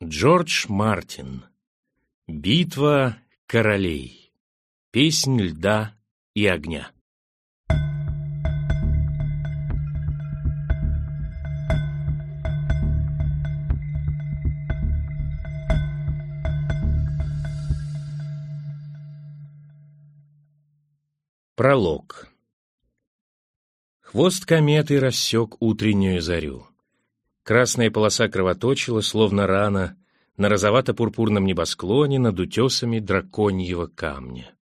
Джордж Мартин. Битва королей. Песнь льда и огня. Пролог. Хвост кометы рассек утреннюю зарю. Красная полоса кровоточила, словно рана, на розовато-пурпурном небосклоне над утесами драконьего камня.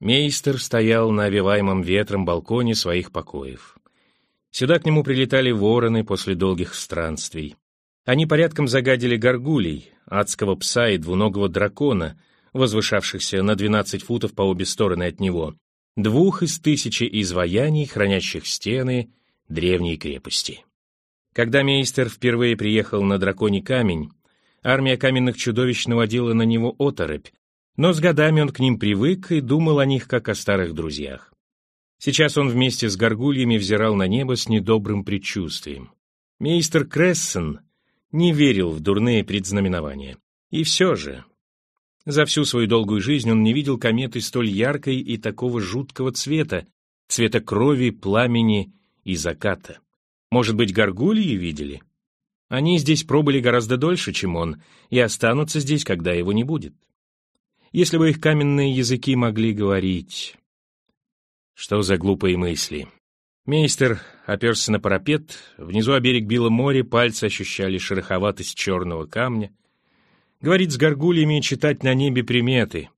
Мейстер стоял на овиваемом ветром балконе своих покоев. Сюда к нему прилетали вороны после долгих странствий. Они порядком загадили горгулей, адского пса и двуногого дракона, возвышавшихся на 12 футов по обе стороны от него, двух из тысячи изваяний, хранящих стены древней крепости. Когда мейстер впервые приехал на Драконий камень, армия каменных чудовищ наводила на него оторопь, но с годами он к ним привык и думал о них как о старых друзьях. Сейчас он вместе с горгульями взирал на небо с недобрым предчувствием. Мейстер Крессен не верил в дурные предзнаменования. И все же, за всю свою долгую жизнь он не видел кометы столь яркой и такого жуткого цвета, цвета крови, пламени и заката. Может быть, горгульи видели? Они здесь пробыли гораздо дольше, чем он, и останутся здесь, когда его не будет. Если бы их каменные языки могли говорить... Что за глупые мысли? Мейстер оперся на парапет, внизу о берег било море, пальцы ощущали шероховатость черного камня. Говорить с горгульями и читать на небе приметы.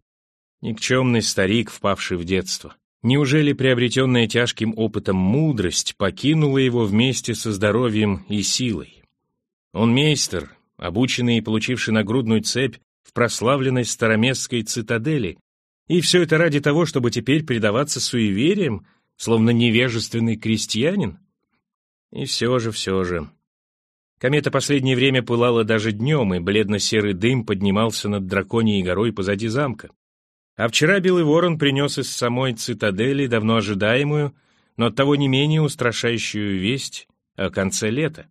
Никчемный старик, впавший в детство. Неужели приобретенная тяжким опытом мудрость покинула его вместе со здоровьем и силой? Он мейстер, обученный и получивший нагрудную цепь в прославленной староместской цитадели, и все это ради того, чтобы теперь предаваться суевериям, словно невежественный крестьянин? И все же, все же. Комета последнее время пылала даже днем, и бледно-серый дым поднимался над драконьей горой позади замка. А вчера Белый Ворон принес из самой цитадели давно ожидаемую, но оттого не менее устрашающую весть о конце лета.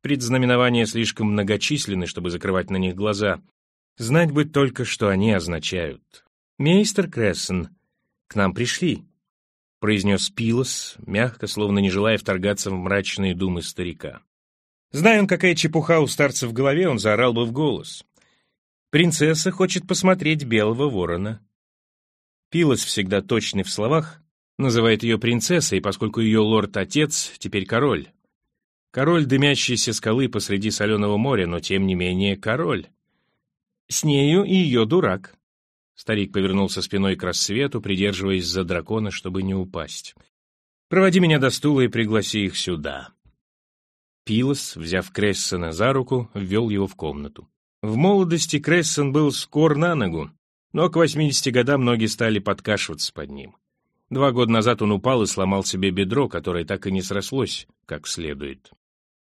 Предзнаменования слишком многочисленны, чтобы закрывать на них глаза. Знать бы только, что они означают. «Мейстер Крессен, к нам пришли», — произнес Пилос, мягко, словно не желая вторгаться в мрачные думы старика. Зная он, какая чепуха у старца в голове, он заорал бы в голос. Принцесса хочет посмотреть белого ворона. Пилос всегда точный в словах, называет ее принцессой, поскольку ее лорд-отец теперь король. Король дымящейся скалы посреди соленого моря, но тем не менее король. С нею и ее дурак. Старик повернулся спиной к рассвету, придерживаясь за дракона, чтобы не упасть. «Проводи меня до стула и пригласи их сюда». Пилос, взяв Крессона за руку, ввел его в комнату. В молодости Крессон был скор на ногу, но к 80 годам ноги стали подкашиваться под ним. Два года назад он упал и сломал себе бедро, которое так и не срослось как следует.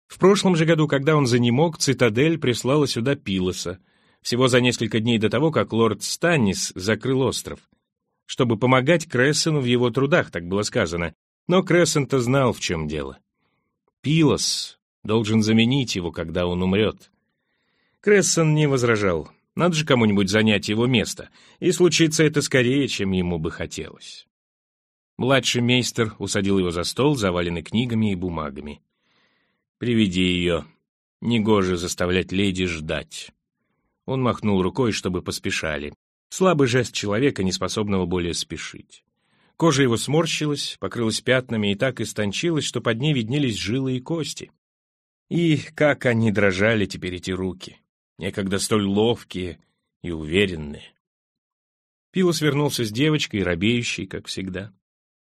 В прошлом же году, когда он занемог, цитадель прислала сюда Пилоса, всего за несколько дней до того, как лорд Станнис закрыл остров, чтобы помогать Крессону в его трудах, так было сказано. Но Крессон-то знал, в чем дело. Пилос должен заменить его, когда он умрет. Крессон не возражал. Надо же кому-нибудь занять его место, и случится это скорее, чем ему бы хотелось. Младший мейстер усадил его за стол, заваленный книгами и бумагами. «Приведи ее. Негоже заставлять леди ждать». Он махнул рукой, чтобы поспешали. Слабый жест человека, не способного более спешить. Кожа его сморщилась, покрылась пятнами и так истончилась, что под ней виднелись жилы и кости. И как они дрожали теперь эти руки некогда столь ловкие и уверенные. Пилос вернулся с девочкой, робеющей, как всегда.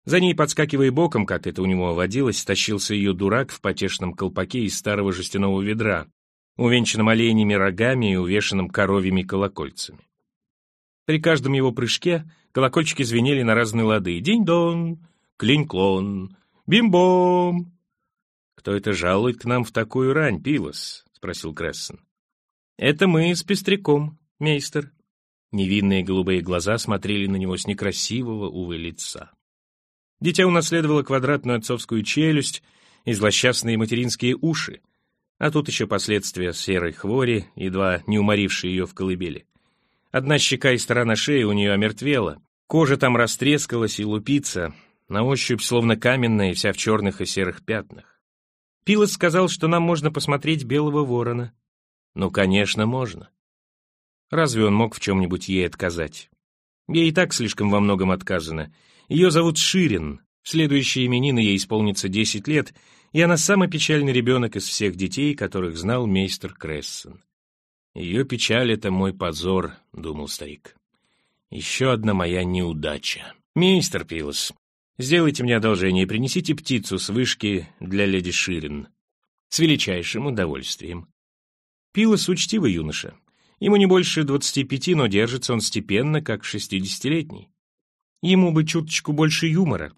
За ней, подскакивая боком, как это у него водилось, тащился ее дурак в потешном колпаке из старого жестяного ведра, увенчанном оленями рогами и увешанном коровьими колокольцами. При каждом его прыжке колокольчики звенели на разные лады. День-дон, клинь-клон, бим-бом. «Кто это жалует к нам в такую рань, Пилос?» — спросил Крессон. «Это мы с пестряком, мейстер». Невинные голубые глаза смотрели на него с некрасивого, увы, лица. Дитя унаследовало квадратную отцовскую челюсть и злосчастные материнские уши. А тут еще последствия серой хвори, едва не уморившей ее в колыбели. Одна щека и сторона шеи у нее омертвела, кожа там растрескалась и лупится, на ощупь словно каменная и вся в черных и серых пятнах. Пилос сказал, что нам можно посмотреть белого ворона. Ну, конечно, можно. Разве он мог в чем-нибудь ей отказать? Ей и так слишком во многом отказано. Ее зовут Ширин. В следующие именины ей исполнится 10 лет, и она самый печальный ребенок из всех детей, которых знал мейстер Крессен. «Ее печаль — это мой позор», — думал старик. «Еще одна моя неудача. Мейстер Пилос, сделайте мне одолжение и принесите птицу с вышки для леди Ширин. С величайшим удовольствием». Пилос учтивый юноша. Ему не больше двадцати пяти, но держится он степенно, как шестидесятилетний. Ему бы чуточку больше юмора,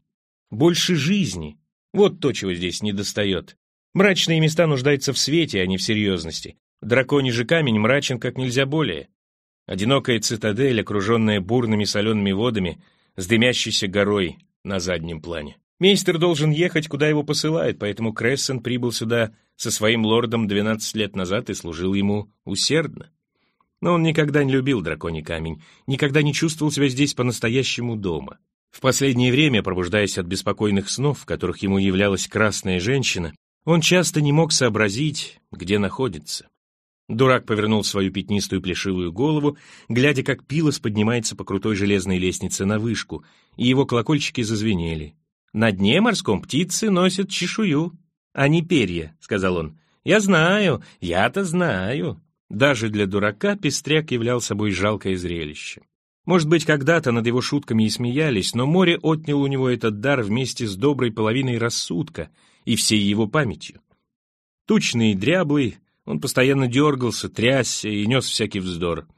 больше жизни. Вот то, чего здесь недостает. Мрачные места нуждаются в свете, а не в серьезности. Драконий же камень мрачен как нельзя более. Одинокая цитадель, окруженная бурными солеными водами, с дымящейся горой на заднем плане. Мейстер должен ехать, куда его посылают, поэтому Крессен прибыл сюда со своим лордом 12 лет назад и служил ему усердно. Но он никогда не любил драконий камень, никогда не чувствовал себя здесь по-настоящему дома. В последнее время, пробуждаясь от беспокойных снов, в которых ему являлась красная женщина, он часто не мог сообразить, где находится. Дурак повернул свою пятнистую плешивую голову, глядя, как Пилос поднимается по крутой железной лестнице на вышку, и его колокольчики зазвенели. «На дне морском птицы носят чешую, а не перья», — сказал он. «Я знаю, я-то знаю». Даже для дурака пестряк являл собой жалкое зрелище. Может быть, когда-то над его шутками и смеялись, но море отнял у него этот дар вместе с доброй половиной рассудка и всей его памятью. Тучный и дряблый, он постоянно дергался, трясся и нес всякий вздор.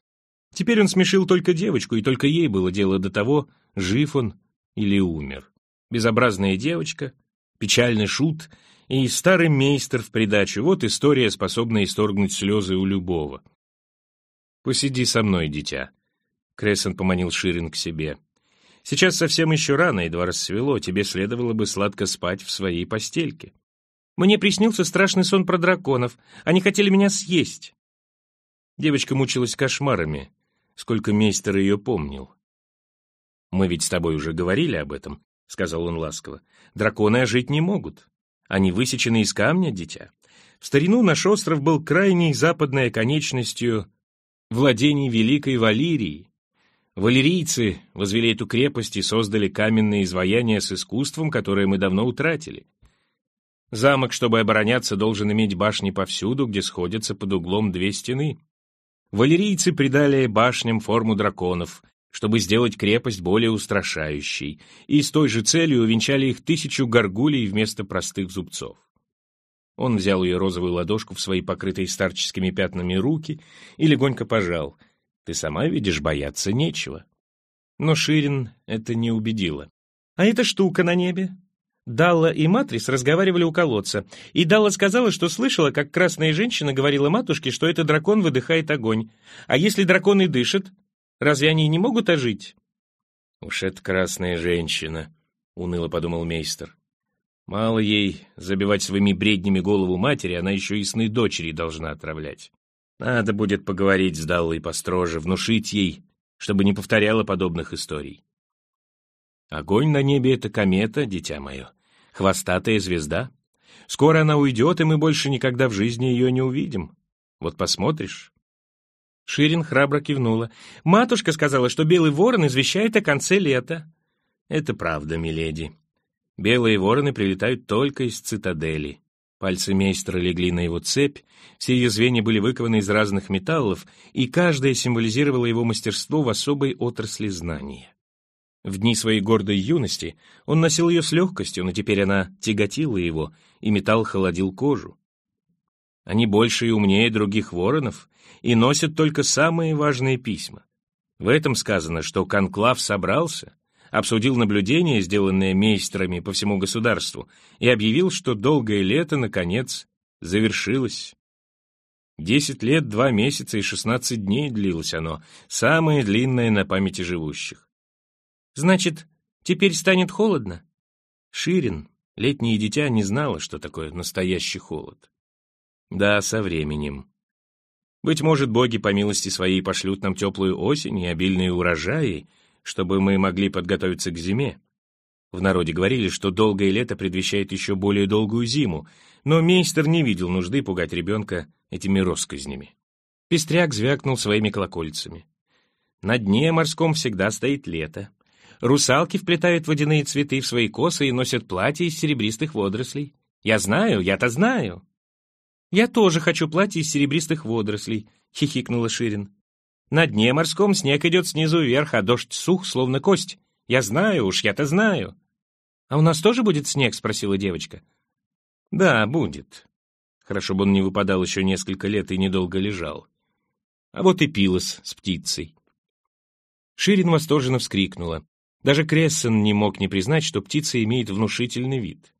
Теперь он смешил только девочку, и только ей было дело до того, жив он или умер. Безобразная девочка, печальный шут и старый мейстер в придачу. Вот история, способная исторгнуть слезы у любого. «Посиди со мной, дитя», — Крессон поманил Ширин к себе. «Сейчас совсем еще рано, едва рассвело, тебе следовало бы сладко спать в своей постельке». «Мне приснился страшный сон про драконов. Они хотели меня съесть». Девочка мучилась кошмарами, сколько мейстер ее помнил. «Мы ведь с тобой уже говорили об этом», — сказал он ласково. «Драконы ожить не могут. Они высечены из камня, дитя. В старину наш остров был крайней западной оконечностью владений Великой Валирии. Валерийцы возвели эту крепость и создали каменные изваяния с искусством, которое мы давно утратили. Замок, чтобы обороняться, должен иметь башни повсюду, где сходятся под углом две стены. Валерийцы придали башням форму драконов, чтобы сделать крепость более устрашающей, и с той же целью увенчали их тысячу горгулей вместо простых зубцов. Он взял ее розовую ладошку в свои покрытые старческими пятнами руки и легонько пожал. «Ты сама видишь, бояться нечего». Но Ширин это не убедило. «А эта штука на небе?» Далла и Матрис разговаривали у колодца, и Далла сказала, что слышала, как красная женщина говорила матушке, что это дракон выдыхает огонь. А если дракон и дышит, Разве они не могут ожить?» «Уж это красная женщина», — уныло подумал мейстер. «Мало ей забивать своими бреднями голову матери, она еще и сны дочери должна отравлять. Надо будет поговорить с Даллой построже, внушить ей, чтобы не повторяла подобных историй. Огонь на небе — это комета, дитя мое, хвостатая звезда. Скоро она уйдет, и мы больше никогда в жизни ее не увидим. Вот посмотришь, Ширин храбро кивнула. «Матушка сказала, что белый ворон извещает о конце лета». «Это правда, миледи. Белые вороны прилетают только из цитадели». Пальцы мейстера легли на его цепь, все ее звенья были выкованы из разных металлов, и каждая символизировала его мастерство в особой отрасли знания. В дни своей гордой юности он носил ее с легкостью, но теперь она тяготила его, и металл холодил кожу. Они больше и умнее других воронов и носят только самые важные письма. В этом сказано, что конклав собрался, обсудил наблюдения, сделанные мейстерами по всему государству, и объявил, что долгое лето, наконец, завершилось. Десять лет, два месяца и шестнадцать дней длилось оно, самое длинное на памяти живущих. Значит, теперь станет холодно? Ширин, летнее дитя, не знала, что такое настоящий холод. Да, со временем. Быть может, боги по милости своей пошлют нам теплую осень и обильные урожаи, чтобы мы могли подготовиться к зиме. В народе говорили, что долгое лето предвещает еще более долгую зиму, но мейстер не видел нужды пугать ребенка этими россказнями. Пестряк звякнул своими колокольцами. На дне морском всегда стоит лето. Русалки вплетают водяные цветы в свои косы и носят платья из серебристых водорослей. Я знаю, я-то знаю. Я тоже хочу платье из серебристых водорослей, хихикнула Ширин. На дне морском снег идет снизу вверх, а дождь сух, словно кость. Я знаю уж, я-то знаю. «А у нас тоже будет снег?» — спросила девочка. «Да, будет. Хорошо бы он не выпадал еще несколько лет и недолго лежал. А вот и пилос с птицей». Ширин восторженно вскрикнула. Даже Крессен не мог не признать, что птица имеет внушительный вид.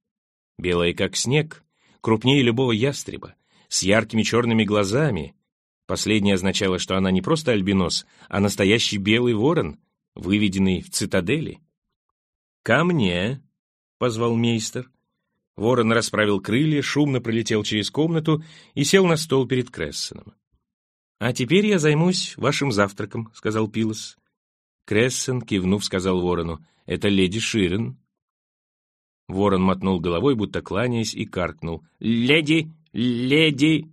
Белая, как снег, крупнее любого ястреба, с яркими черными глазами. Последнее означало, что она не просто альбинос, а настоящий белый ворон, выведенный в цитадели. «Ко мне!» позвал мейстер. Ворон расправил крылья, шумно пролетел через комнату и сел на стол перед Крессеном. «А теперь я займусь вашим завтраком», — сказал Пилос. Крессен, кивнув, сказал ворону, «Это леди Ширен». Ворон мотнул головой, будто кланяясь, и каркнул. «Леди! Леди!»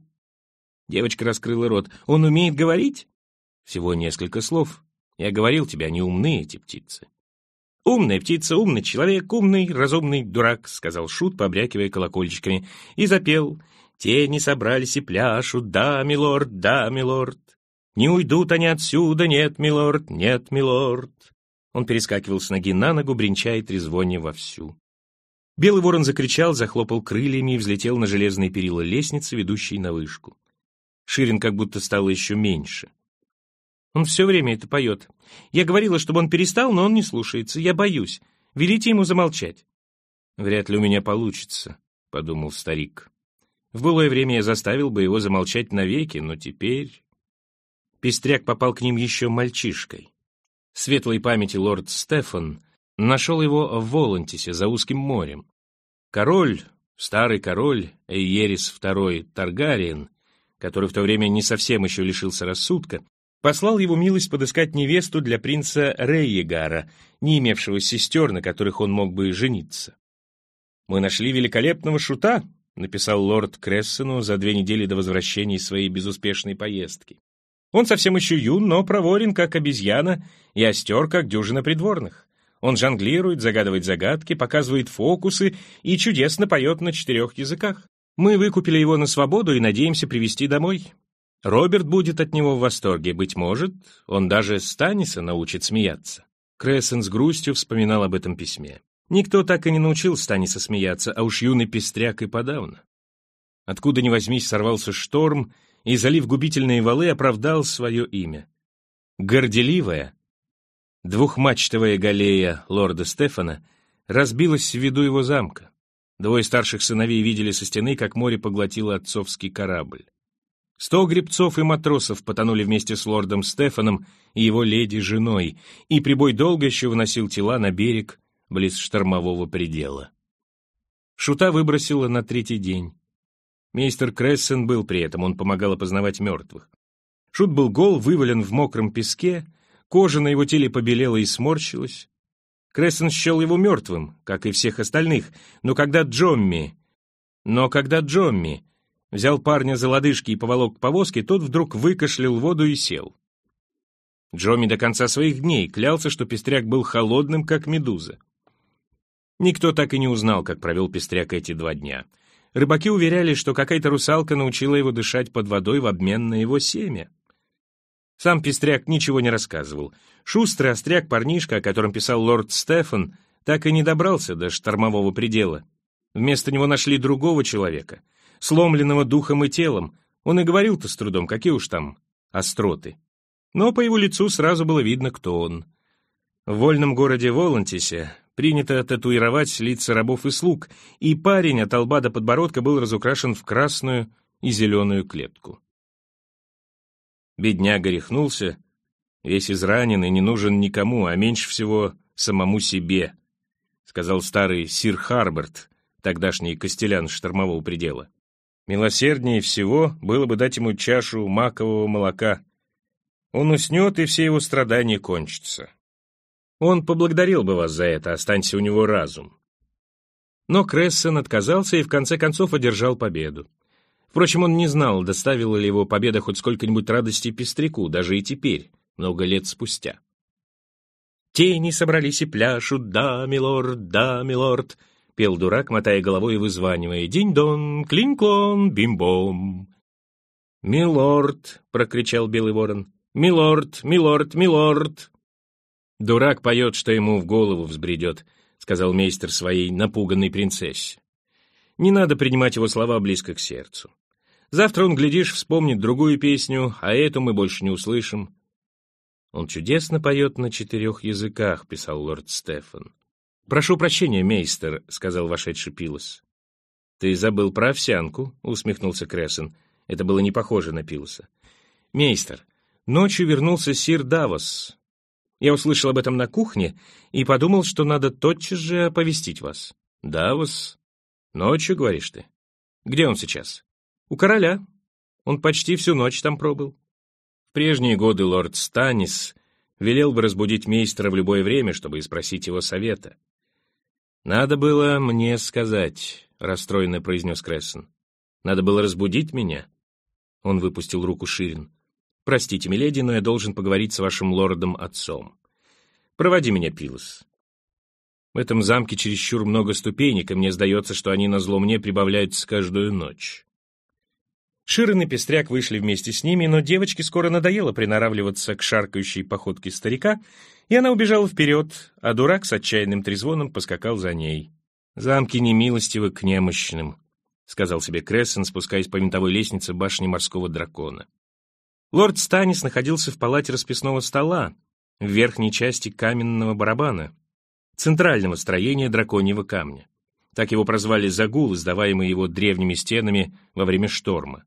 Девочка раскрыла рот. «Он умеет говорить?» «Всего несколько слов. Я говорил тебе, они умные, эти птицы». «Умная птица, умный человек, умный, разумный дурак», — сказал Шут, побрякивая колокольчиками, и запел. «Тени собрались и пляшут, да, милорд, да, милорд. Не уйдут они отсюда, нет, милорд, нет, милорд». Он перескакивал с ноги на ногу, бренча и трезвоня вовсю. Белый ворон закричал, захлопал крыльями и взлетел на железные перила лестницы, ведущей на вышку. Ширин как будто стало еще меньше. Он все время это поет. Я говорила, чтобы он перестал, но он не слушается. Я боюсь. Велите ему замолчать. Вряд ли у меня получится, — подумал старик. В былое время я заставил бы его замолчать навеки, но теперь... Пестряк попал к ним еще мальчишкой. Светлой памяти лорд Стефан нашел его в Волантисе за узким морем. Король, старый король Эйерис II Таргариен, который в то время не совсем еще лишился рассудка, послал его милость подыскать невесту для принца Рейегара, не имевшего сестер, на которых он мог бы жениться. «Мы нашли великолепного шута», — написал лорд Крессену за две недели до возвращения из своей безуспешной поездки. «Он совсем еще юн, но проворен, как обезьяна, и остер, как дюжина придворных. Он жонглирует, загадывает загадки, показывает фокусы и чудесно поет на четырех языках. Мы выкупили его на свободу и надеемся привести домой. Роберт будет от него в восторге, быть может, он даже Станиса научит смеяться. Крессен с грустью вспоминал об этом письме. Никто так и не научил Станиса смеяться, а уж юный пестряк и подавно. Откуда ни возьмись сорвался шторм, и, залив губительные валы, оправдал свое имя. Горделивая, двухмачтовая галея лорда Стефана разбилась в виду его замка. Двое старших сыновей видели со стены, как море поглотило отцовский корабль. Сто гребцов и матросов потонули вместе с лордом Стефаном и его леди-женой, и прибой долго еще выносил тела на берег близ штормового предела. Шута выбросило на третий день. Мейстер Крессен был при этом, он помогал опознавать мертвых. Шут был гол, вывален в мокром песке, кожа на его теле побелела и сморщилась. Крессен счел его мертвым, как и всех остальных, но когда Джомми... Но когда Джомми взял парня за лодыжки и поволок к повозке, тот вдруг выкашлял воду и сел. Джоми до конца своих дней клялся, что пестряк был холодным, как медуза. Никто так и не узнал, как провел пестряк эти два дня. Рыбаки уверяли, что какая-то русалка научила его дышать под водой в обмен на его семя. Сам пестряк ничего не рассказывал. Шустрый остряк парнишка, о котором писал лорд Стефан, так и не добрался до штормового предела. Вместо него нашли другого человека — сломленного духом и телом. Он и говорил-то с трудом, какие уж там остроты. Но по его лицу сразу было видно, кто он. В вольном городе Волантисе принято татуировать лица рабов и слуг, и парень от лба до подбородка был разукрашен в красную и зеленую клетку. Бедняга рехнулся, весь израненный, не нужен никому, а меньше всего самому себе, сказал старый сир Харберт, тогдашний костелян штормового предела. Милосерднее всего было бы дать ему чашу макового молока. Он уснет, и все его страдания кончатся. Он поблагодарил бы вас за это, останься у него разум. Но Крессон отказался и в конце концов одержал победу. Впрочем, он не знал, доставила ли его победа хоть сколько-нибудь радости пестряку, даже и теперь, много лет спустя. «Тени собрались и пляшут, да, милорд, да, милорд», — пел дурак, мотая головой и вызванивая «Динь-дон, клин-клон, бим-бом». «Милорд», — прокричал Белый Ворон, «милорд, милорд, милорд». «Дурак поет, что ему в голову взбредет», — сказал мейстер своей напуганной принцессе. «Не надо принимать его слова близко к сердцу. Завтра он, глядишь, вспомнит другую песню, а эту мы больше не услышим. «Он чудесно поет на четырех языках», — писал лорд Стефан. «Прошу прощения, мейстер», — сказал вошедший Пилос. «Ты забыл про овсянку», — усмехнулся Крессен. Это было не похоже на Пилоса. «Мейстер, ночью вернулся сир Давос. Я услышал об этом на кухне и подумал, что надо тотчас же оповестить вас». «Давос? Ночью, говоришь ты? Где он сейчас?» «У короля. Он почти всю ночь там пробыл». В прежние годы лорд Станис велел бы разбудить мейстера в любое время, чтобы и спросить его совета. «Надо было мне сказать», — расстроенно произнес Крессон. «Надо было разбудить меня». Он выпустил руку Ширин. «Простите, миледи, но я должен поговорить с вашим лордом-отцом. Проводи меня, Пилос. В этом замке чересчур много ступенек, и мне сдается, что они на зло мне прибавляются каждую ночь». Ширин и Пестряк вышли вместе с ними, но девочке скоро надоело приноравливаться к шаркающей походке старика, и она убежала вперед, а дурак с отчаянным трезвоном поскакал за ней. «Замки немилостивы к немощным», — сказал себе Крессен, спускаясь по винтовой лестнице башни морского дракона. Лорд Станис находился в палате расписного стола, в верхней части каменного барабана, центрального строения драконьего камня. Так его прозвали загул, издаваемый его древними стенами во время шторма.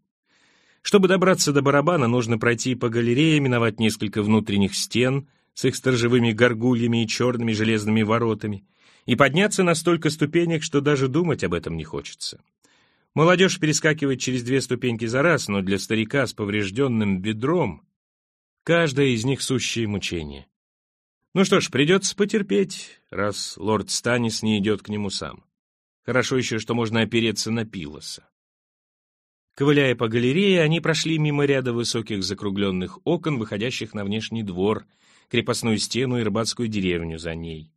Чтобы добраться до барабана, нужно пройти по галерее, миновать несколько внутренних стен с их сторожевыми горгульями и черными железными воротами, и подняться на столько ступенек, что даже думать об этом не хочется. Молодежь перескакивает через две ступеньки за раз, но для старика с поврежденным бедром каждая из них сущее мучение. Ну что ж, придется потерпеть, раз лорд Станис не идет к нему сам. Хорошо еще, что можно опереться на Пилоса. Ковыляя по галерее, они прошли мимо ряда высоких закругленных окон, выходящих на внешний двор, крепостную стену и рыбацкую деревню за ней.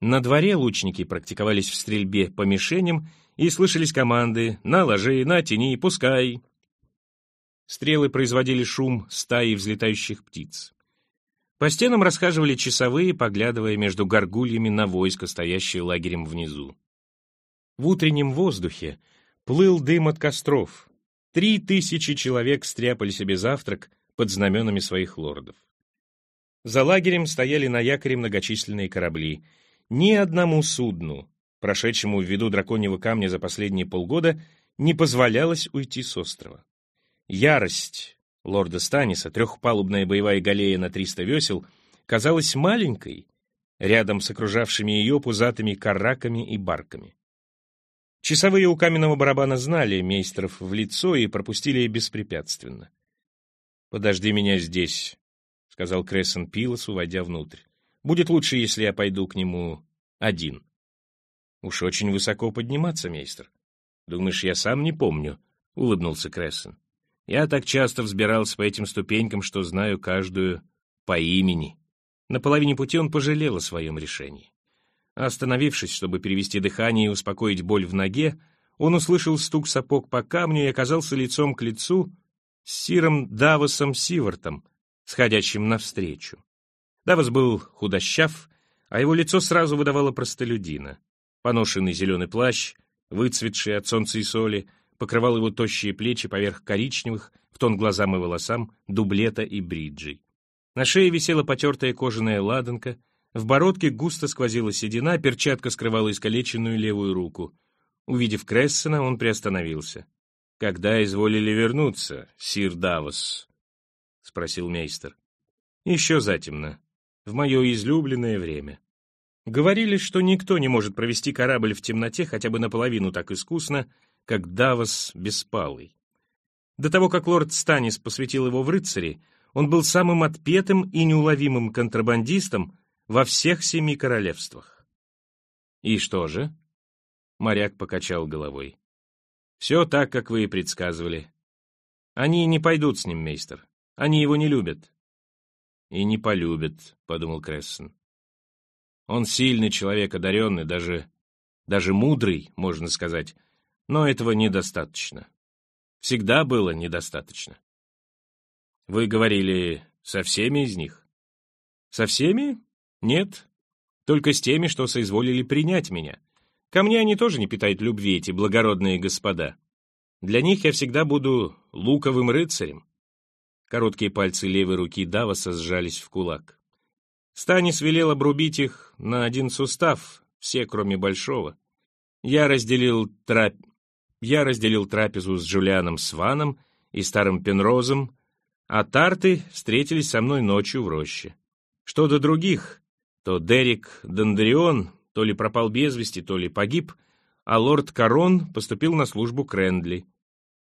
На дворе лучники практиковались в стрельбе по мишеням и слышались команды «На ложи, на тени, пускай!». Стрелы производили шум стаи взлетающих птиц. По стенам расхаживали часовые, поглядывая между горгульями на войско, стоящее лагерем внизу. В утреннем воздухе плыл дым от костров, Три тысячи человек стряпали себе завтрак под знаменами своих лордов. За лагерем стояли на якоре многочисленные корабли. Ни одному судну, прошедшему в виду драконьего камня за последние полгода, не позволялось уйти с острова. Ярость лорда Станиса, трехпалубная боевая галея на 300 весел, казалась маленькой, рядом с окружавшими ее пузатыми караками и барками. Часовые у каменного барабана знали мейстеров в лицо и пропустили беспрепятственно. «Подожди меня здесь», — сказал Крессон Пилосу, войдя внутрь. «Будет лучше, если я пойду к нему один». «Уж очень высоко подниматься, мейстер. Думаешь, я сам не помню?» — улыбнулся Крессон. «Я так часто взбирался по этим ступенькам, что знаю каждую по имени». На половине пути он пожалел о своем решении. Остановившись, чтобы перевести дыхание и успокоить боль в ноге, он услышал стук сапог по камню и оказался лицом к лицу с Сиром Давосом Сивартом, сходящим навстречу. Давос был худощав, а его лицо сразу выдавало простолюдина. Поношенный зеленый плащ, выцветший от солнца и соли, покрывал его тощие плечи поверх коричневых, в тон глазам и волосам, дублета и бриджей. На шее висела потертая кожаная ладанка — в бородке густо сквозила седина, перчатка скрывала искалеченную левую руку. Увидев Крессона, он приостановился. «Когда изволили вернуться, сир Давос?» — спросил мейстер. «Еще затемно. В мое излюбленное время. Говорили, что никто не может провести корабль в темноте хотя бы наполовину так искусно, как Давос Беспалый. До того, как лорд Станис посвятил его в рыцари, он был самым отпетым и неуловимым контрабандистом во всех семи королевствах. «И что же?» — моряк покачал головой. «Все так, как вы и предсказывали. Они не пойдут с ним, мейстер. Они его не любят». «И не полюбят», — подумал Крессон. «Он сильный человек, одаренный, даже, даже мудрый, можно сказать, но этого недостаточно. Всегда было недостаточно». «Вы говорили, со всеми из них?» «Со всеми? Нет. Только с теми, что соизволили принять меня. Ко мне они тоже не питают любви, эти благородные господа. Для них я всегда буду луковым рыцарем. Короткие пальцы левой руки Давоса сжались в кулак. Станис велел обрубить их на один сустав, все, кроме большого. Я разделил, трап... я разделил трапезу с Джулианом Сваном и старым Пенрозом, а тарты встретились со мной ночью в роще. Что до других, то Дерек Дондрион то ли пропал без вести, то ли погиб, а лорд Корон поступил на службу к Рэндли.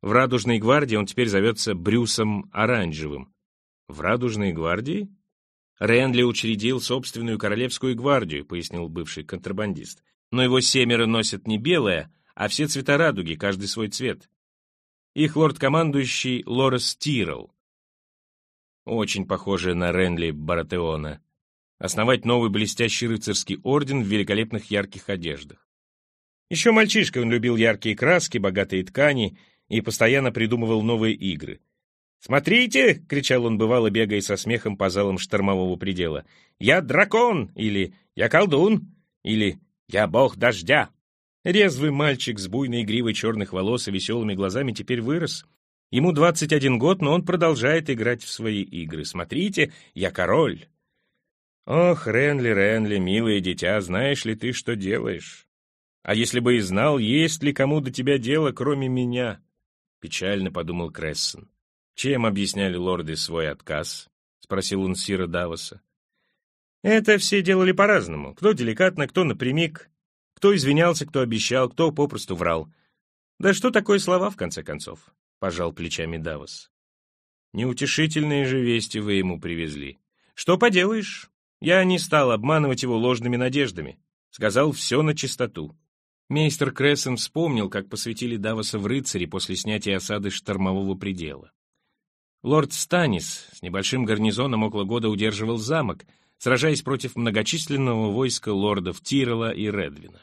В Радужной гвардии он теперь зовется Брюсом Оранжевым. В Радужной гвардии? Ренли учредил собственную королевскую гвардию, пояснил бывший контрабандист. Но его семеро носят не белое, а все цвета радуги, каждый свой цвет. Их лорд-командующий Лорес Тирл. Очень похоже на Ренли Баратеона. Основать новый блестящий рыцарский орден в великолепных ярких одеждах. Еще мальчишкой он любил яркие краски, богатые ткани и постоянно придумывал новые игры. «Смотрите!» — кричал он, бывало, бегая со смехом по залам штормового предела. «Я дракон!» или «Я колдун!» или «Я бог дождя!» Резвый мальчик с буйной гривой черных волос и веселыми глазами теперь вырос. Ему 21 год, но он продолжает играть в свои игры. «Смотрите, я король!» «Ох, Ренли, Ренли, милое дитя, знаешь ли ты, что делаешь? А если бы и знал, есть ли кому до тебя дело, кроме меня?» Печально подумал Крессон. «Чем объясняли лорды свой отказ?» — спросил он Сира Давоса. «Это все делали по-разному. Кто деликатно, кто напрямик, кто извинялся, кто обещал, кто попросту врал. Да что такое слова, в конце концов?» — пожал плечами Давос. «Неутешительные же вести вы ему привезли. Что поделаешь? Я не стал обманывать его ложными надеждами. Сказал все на чистоту. Мейстер Крессен вспомнил, как посвятили Давоса в рыцари после снятия осады штормового предела. Лорд Станис с небольшим гарнизоном около года удерживал замок, сражаясь против многочисленного войска лордов Тирола и Редвина.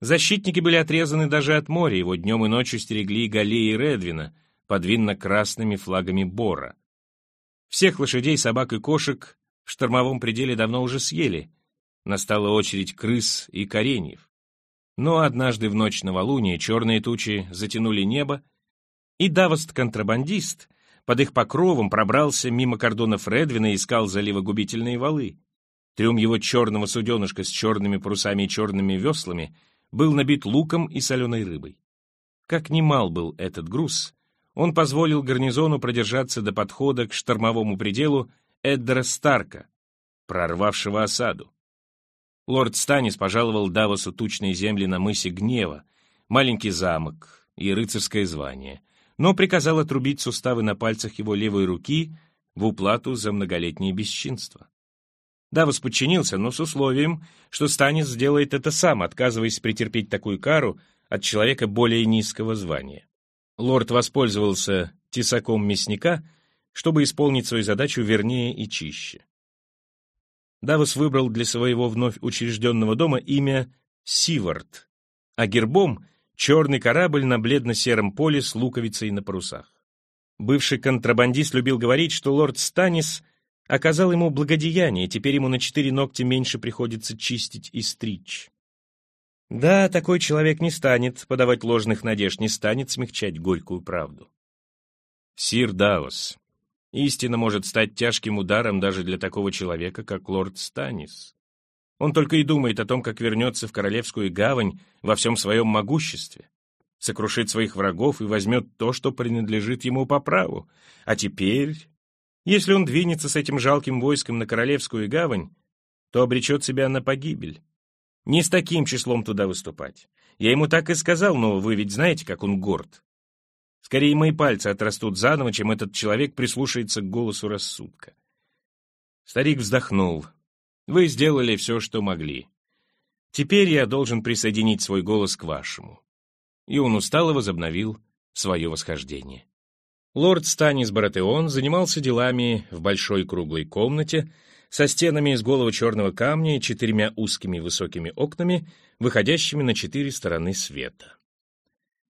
Защитники были отрезаны даже от моря, его днем и ночью стерегли галеи Редвина под винно-красными флагами Бора. Всех лошадей, собак и кошек в штормовом пределе давно уже съели. Настала очередь крыс и кореньев. Но однажды в ночь новолуния черные тучи затянули небо, и Давост-контрабандист под их покровом пробрался мимо кордонов Редвина и искал залива губительные валы. Трюм его черного суденышка с черными парусами и черными веслами был набит луком и соленой рыбой. Как немал был этот груз, он позволил гарнизону продержаться до подхода к штормовому пределу Эддера Старка, прорвавшего осаду. Лорд Станис пожаловал Давосу тучные земли на мысе Гнева, маленький замок и рыцарское звание, но приказал отрубить суставы на пальцах его левой руки в уплату за многолетнее бесчинство. Давос подчинился, но с условием, что Станис сделает это сам, отказываясь претерпеть такую кару от человека более низкого звания. Лорд воспользовался тесаком мясника, чтобы исполнить свою задачу вернее и чище. Давос выбрал для своего вновь учрежденного дома имя Сивард, а гербом — черный корабль на бледно-сером поле с луковицей на парусах. Бывший контрабандист любил говорить, что лорд Станис оказал ему благодеяние, теперь ему на четыре ногтя меньше приходится чистить и стричь. Да, такой человек не станет подавать ложных надежд, не станет смягчать горькую правду. Сир Давос, Истина может стать тяжким ударом даже для такого человека, как лорд Станис. Он только и думает о том, как вернется в Королевскую гавань во всем своем могуществе, сокрушит своих врагов и возьмет то, что принадлежит ему по праву. А теперь, если он двинется с этим жалким войском на Королевскую гавань, то обречет себя на погибель. Не с таким числом туда выступать. Я ему так и сказал, но вы ведь знаете, как он горд. Скорее, мои пальцы отрастут заново, чем этот человек прислушается к голосу рассудка. Старик вздохнул. Вы сделали все, что могли. Теперь я должен присоединить свой голос к вашему. И он устало возобновил свое восхождение. Лорд Станис Баратеон занимался делами в большой круглой комнате со стенами из голого черного камня и четырьмя узкими высокими окнами, выходящими на четыре стороны света.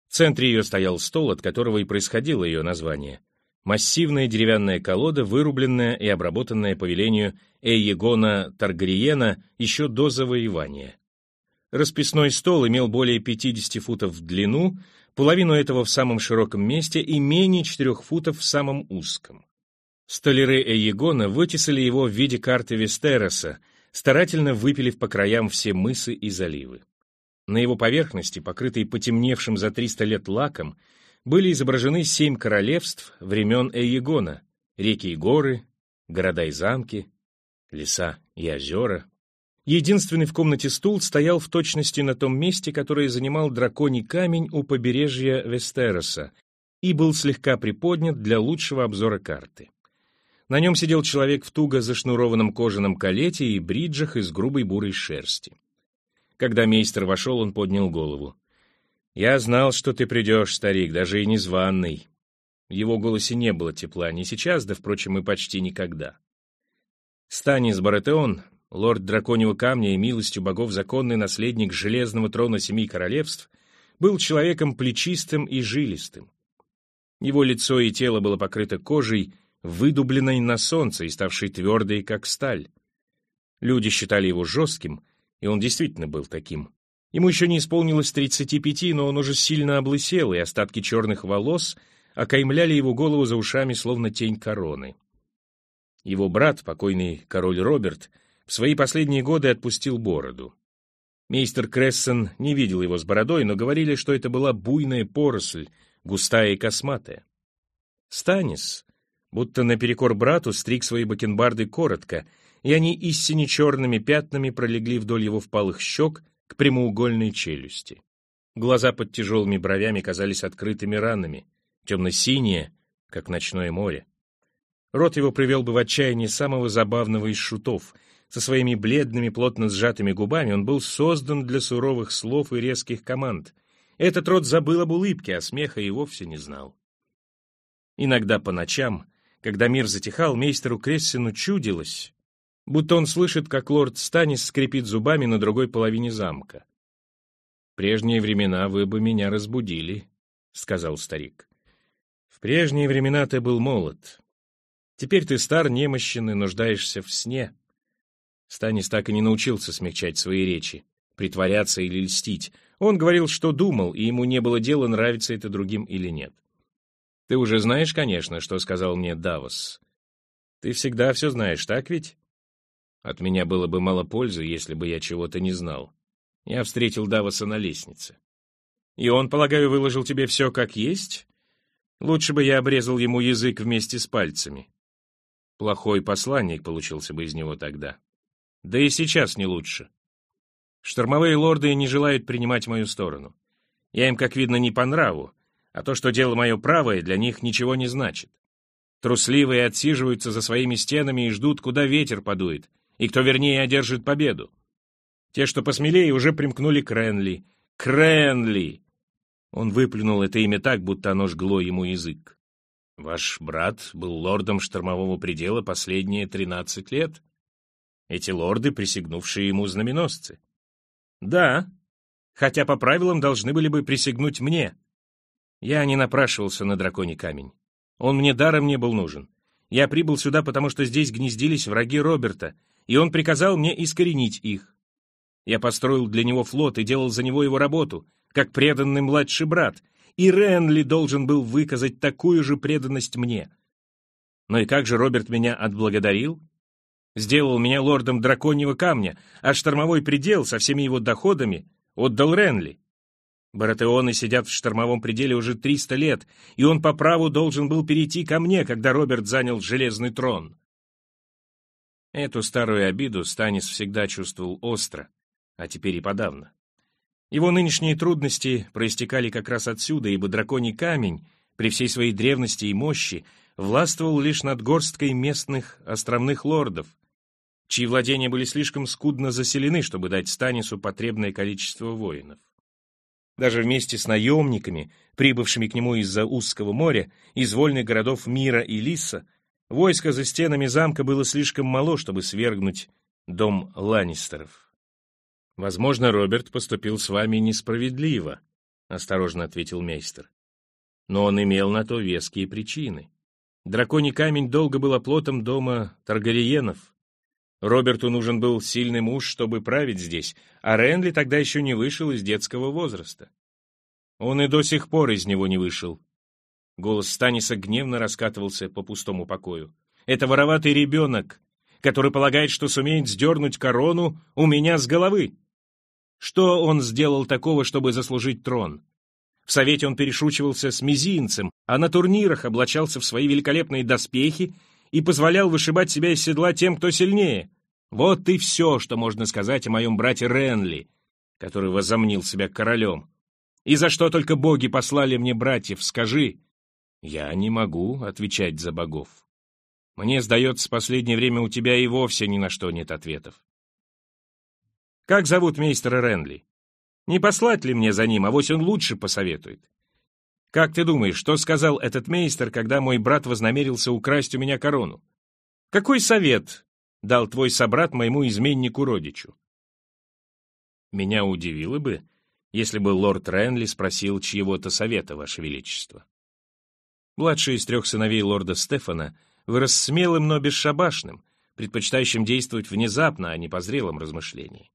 В центре ее стоял стол, от которого и происходило ее название. Массивная деревянная колода, вырубленная и обработанная по велению Эйегона Таргариена еще до завоевания. Расписной стол имел более 50 футов в длину, половину этого в самом широком месте и менее 4 футов в самом узком. Столяры Эйегона вытесали его в виде карты Вестероса, старательно выпилив по краям все мысы и заливы. На его поверхности, покрытой потемневшим за 300 лет лаком, были изображены семь королевств времен Эйегона, реки и горы, города и замки, леса и озера, Единственный в комнате стул стоял в точности на том месте, которое занимал драконий камень у побережья Вестероса, и был слегка приподнят для лучшего обзора карты. На нем сидел человек в туго зашнурованном кожаном калете и бриджах из грубой бурой шерсти. Когда мейстер вошел, он поднял голову. «Я знал, что ты придешь, старик, даже и незваный». В его голосе не было тепла ни сейчас, да, впрочем, и почти никогда. Станис Баратеон лорд Драконьего Камня и милостью богов законный наследник железного трона Семи Королевств, был человеком плечистым и жилистым. Его лицо и тело было покрыто кожей, выдубленной на солнце и ставшей твердой, как сталь. Люди считали его жестким, и он действительно был таким. Ему еще не исполнилось 35, но он уже сильно облысел, и остатки черных волос окаймляли его голову за ушами, словно тень короны. Его брат, покойный король Роберт, — в свои последние годы отпустил бороду. Мейстер Крессен не видел его с бородой, но говорили, что это была буйная поросль, густая и косматая. Станис, будто наперекор брату, стриг свои бакенбарды коротко, и они истине черными пятнами пролегли вдоль его впалых щек к прямоугольной челюсти. Глаза под тяжелыми бровями казались открытыми ранами, темно-синие, как ночное море. Рот его привел бы в отчаяние самого забавного из шутов — со своими бледными, плотно сжатыми губами он был создан для суровых слов и резких команд. Этот род забыл об улыбке, а смеха и вовсе не знал. Иногда по ночам, когда мир затихал, мейстеру Крессину чудилось, будто он слышит, как лорд Станис скрипит зубами на другой половине замка. «В прежние времена вы бы меня разбудили», — сказал старик. «В прежние времена ты был молод. Теперь ты стар, немощен и нуждаешься в сне». Станис так и не научился смягчать свои речи, притворяться или льстить. Он говорил, что думал, и ему не было дела, нравится это другим или нет. Ты уже знаешь, конечно, что сказал мне Давос. Ты всегда все знаешь, так ведь? От меня было бы мало пользы, если бы я чего-то не знал. Я встретил Давоса на лестнице. И он, полагаю, выложил тебе все как есть? Лучше бы я обрезал ему язык вместе с пальцами. Плохой посланник получился бы из него тогда. Да и сейчас не лучше. Штормовые лорды не желают принимать мою сторону. Я им, как видно, не по нраву, а то, что дело мое правое, для них ничего не значит. Трусливые отсиживаются за своими стенами и ждут, куда ветер подует, и кто вернее одержит победу. Те, что посмелее, уже примкнули к Ренли. Кренли! Он выплюнул это имя так, будто оно жгло ему язык. Ваш брат был лордом штормового предела последние тринадцать лет? Эти лорды, присягнувшие ему знаменосцы. Да, хотя по правилам должны были бы присягнуть мне. Я не напрашивался на драконий камень. Он мне даром не был нужен. Я прибыл сюда, потому что здесь гнездились враги Роберта, и он приказал мне искоренить их. Я построил для него флот и делал за него его работу, как преданный младший брат, и Ренли должен был выказать такую же преданность мне. Но и как же Роберт меня отблагодарил? Сделал меня лордом драконьего камня, а штормовой предел со всеми его доходами отдал Ренли. Баратеоны сидят в штормовом пределе уже 300 лет, и он по праву должен был перейти ко мне, когда Роберт занял железный трон. Эту старую обиду Станис всегда чувствовал остро, а теперь и подавно. Его нынешние трудности проистекали как раз отсюда, ибо драконий камень, при всей своей древности и мощи, властвовал лишь над горсткой местных островных лордов, чьи владения были слишком скудно заселены, чтобы дать Станису потребное количество воинов. Даже вместе с наемниками, прибывшими к нему из-за узкого моря, из вольных городов Мира и Лиса, войско за стенами замка было слишком мало, чтобы свергнуть дом Ланнистеров. «Возможно, Роберт поступил с вами несправедливо», — осторожно ответил мейстер. «Но он имел на то веские причины. Драконий камень долго был оплотом дома Таргариенов. Роберту нужен был сильный муж, чтобы править здесь, а Ренли тогда еще не вышел из детского возраста. Он и до сих пор из него не вышел. Голос Станиса гневно раскатывался по пустому покою. «Это вороватый ребенок, который полагает, что сумеет сдернуть корону у меня с головы. Что он сделал такого, чтобы заслужить трон? В совете он перешучивался с мизинцем, а на турнирах облачался в свои великолепные доспехи и позволял вышибать себя из седла тем, кто сильнее. Вот и все, что можно сказать о моем брате Ренли, который возомнил себя королем. И за что только боги послали мне братьев, скажи. Я не могу отвечать за богов. Мне сдается, последнее время у тебя и вовсе ни на что нет ответов. Как зовут мейстера Ренли? Не послать ли мне за ним, а вось он лучше посоветует? Как ты думаешь, что сказал этот мейстер, когда мой брат вознамерился украсть у меня корону? Какой совет дал твой собрат моему изменнику-родичу? Меня удивило бы, если бы лорд Ренли спросил чьего-то совета, Ваше Величество. Младший из трех сыновей лорда Стефана вырос смелым, но бесшабашным, предпочитающим действовать внезапно, а не по зрелом размышлении.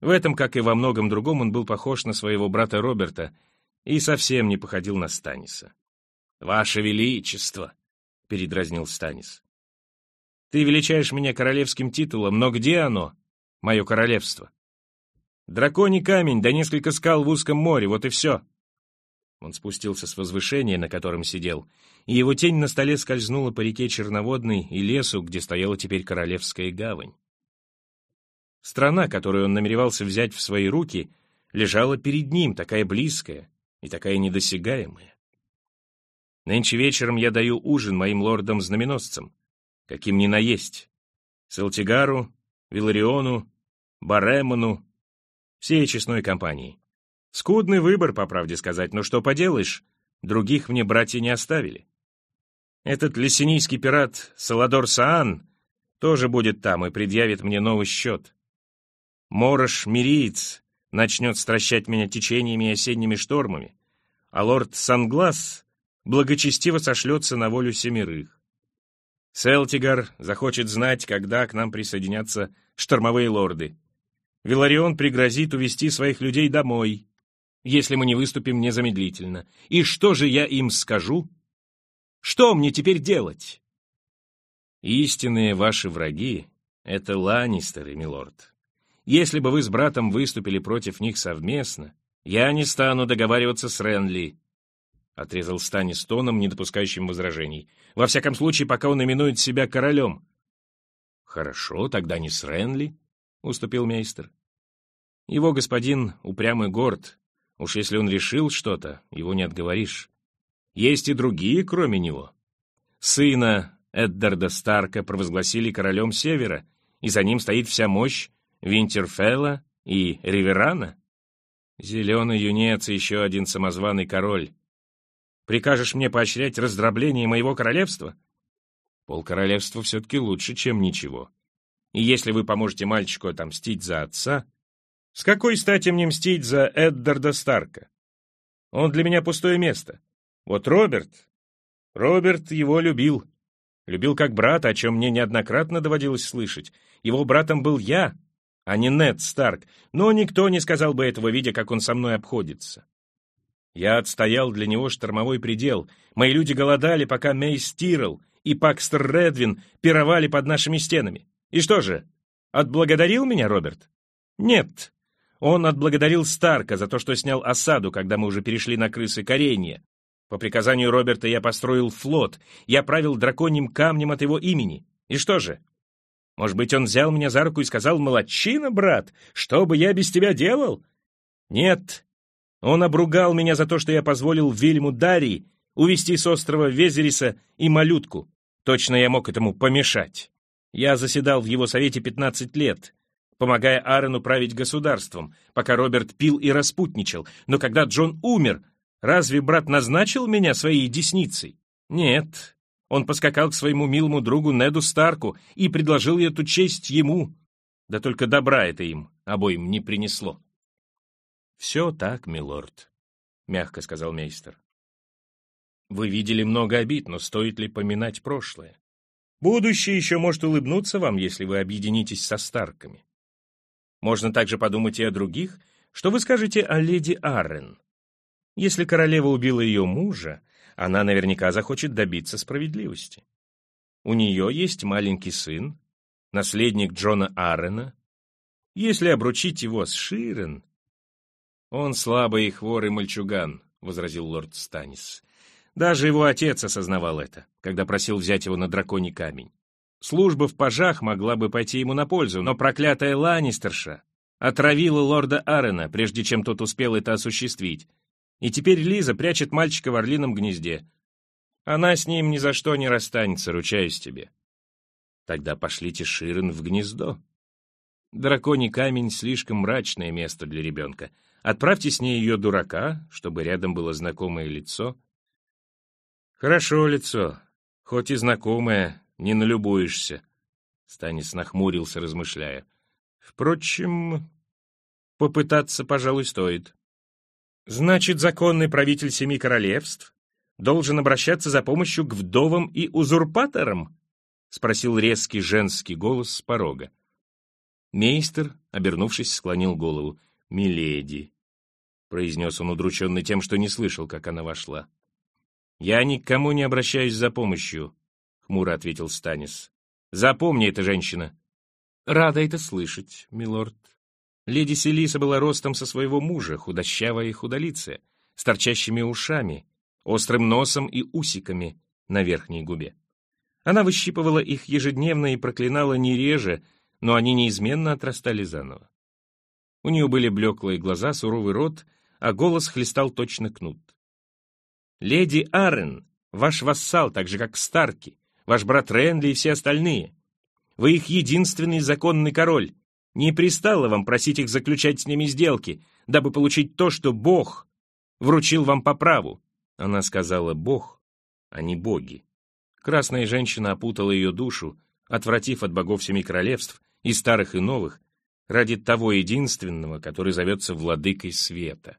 В этом, как и во многом другом, он был похож на своего брата Роберта и совсем не походил на Станиса. «Ваше Величество!» — передразнил Станис. «Ты величаешь меня королевским титулом, но где оно, мое королевство? Драконий камень, да несколько скал в узком море, вот и все!» Он спустился с возвышения, на котором сидел, и его тень на столе скользнула по реке Черноводной и лесу, где стояла теперь Королевская гавань. Страна, которую он намеревался взять в свои руки, лежала перед ним, такая близкая и такая недосягаемая. Нынче вечером я даю ужин моим лордам-знаменосцам, каким ни наесть. Салтигару, Вилариону, Баремону, всей честной компании. Скудный выбор, по правде сказать, но что поделаешь, других мне братья не оставили. Этот лесенийский пират Саладор Саан тоже будет там и предъявит мне новый счет. Морош Мириец начнет стращать меня течениями и осенними штормами, а лорд Санглас благочестиво сошлется на волю семерых. Селтигар захочет знать, когда к нам присоединятся штормовые лорды. Виларион пригрозит увести своих людей домой, если мы не выступим незамедлительно. И что же я им скажу? Что мне теперь делать? Истинные ваши враги — это Ланнистеры, милорд. Если бы вы с братом выступили против них совместно, я не стану договариваться с Ренли, — отрезал Станис тоном, не допускающим возражений. «Во всяком случае, пока он именует себя королем». «Хорошо, тогда не с Ренли», — уступил мейстер. «Его господин упрямый горд. Уж если он решил что-то, его не отговоришь. Есть и другие, кроме него. Сына Эддарда Старка провозгласили королем Севера, и за ним стоит вся мощь Винтерфелла и Риверана? Зеленый юнец и еще один самозваный король. Прикажешь мне поощрять раздробление моего королевства? Полкоролевства все-таки лучше, чем ничего. И если вы поможете мальчику отомстить за отца... С какой стати мне мстить за Эддарда Старка? Он для меня пустое место. Вот Роберт... Роберт его любил. Любил как брата, о чем мне неоднократно доводилось слышать. Его братом был я, а не Нед Старк, но никто не сказал бы этого, видя, как он со мной обходится. Я отстоял для него штормовой предел. Мои люди голодали, пока Мейс Тирл и Пакстер Редвин пировали под нашими стенами. И что же, отблагодарил меня Роберт? Нет. Он отблагодарил Старка за то, что снял осаду, когда мы уже перешли на крысы коренья. По приказанию Роберта я построил флот, я правил драконьим камнем от его имени. И что же, может быть, он взял меня за руку и сказал, «Молодчина, брат, что бы я без тебя делал?» Нет, он обругал меня за то, что я позволил Вильму Дарии увести с острова Везериса и малютку. Точно я мог этому помешать. Я заседал в его совете 15 лет, помогая Аарону править государством, пока Роберт пил и распутничал. Но когда Джон умер, разве брат назначил меня своей десницей? Нет, он поскакал к своему милому другу Неду Старку и предложил эту честь ему. Да только добра это им обоим не принесло. «Все так, милорд», — мягко сказал мейстер. «Вы видели много обид, но стоит ли поминать прошлое? Будущее еще может улыбнуться вам, если вы объединитесь со Старками. Можно также подумать и о других, что вы скажете о леди Аррен. Если королева убила ее мужа, она наверняка захочет добиться справедливости. У нее есть маленький сын, наследник Джона Аррена. Если обручить его с Ширен... «Он слабый и хворый мальчуган», — возразил лорд Станис. Даже его отец осознавал это, когда просил взять его на драконий камень. Служба в пажах могла бы пойти ему на пользу, но проклятая Ланнистерша отравила лорда Арена, прежде чем тот успел это осуществить, и теперь Лиза прячет мальчика в орлином гнезде. Она с ним ни за что не расстанется, ручаюсь тебе. Тогда пошлите Ширен в гнездо. Драконий камень — слишком мрачное место для ребенка. Отправьте с ней ее дурака, чтобы рядом было знакомое лицо. Хорошо лицо, хоть и знакомое, не налюбуешься. Станис нахмурился, размышляя. Впрочем, попытаться, пожалуй, стоит. Значит, законный правитель семи королевств должен обращаться за помощью к вдовам и узурпаторам? Спросил резкий женский голос с порога. Мейстер, обернувшись, склонил голову. «Миледи», — произнес он, удрученный тем, что не слышал, как она вошла. «Я ни к кому не обращаюсь за помощью», — хмуро ответил Станис. «Запомни это, женщина». «Рада это слышать, милорд», Леди Селиса была ростом со своего мужа, худощавая и худолицая, с торчащими ушами, острым носом и усиками на верхней губе. Она выщипывала их ежедневно и проклинала не реже, но они неизменно отрастали заново. У нее были блеклые глаза, суровый рот, а голос хлестал точно кнут. «Леди Аррен, ваш вассал, так же, как Старки, ваш брат Ренли и все остальные. Вы их единственный законный король, не пристало вам просить их заключать с ними сделки, дабы получить то, что Бог вручил вам по праву. Она сказала «Бог», а не «боги». Красная женщина опутала ее душу, отвратив от богов семи королевств, и старых, и новых, ради того единственного, который зовется владыкой света.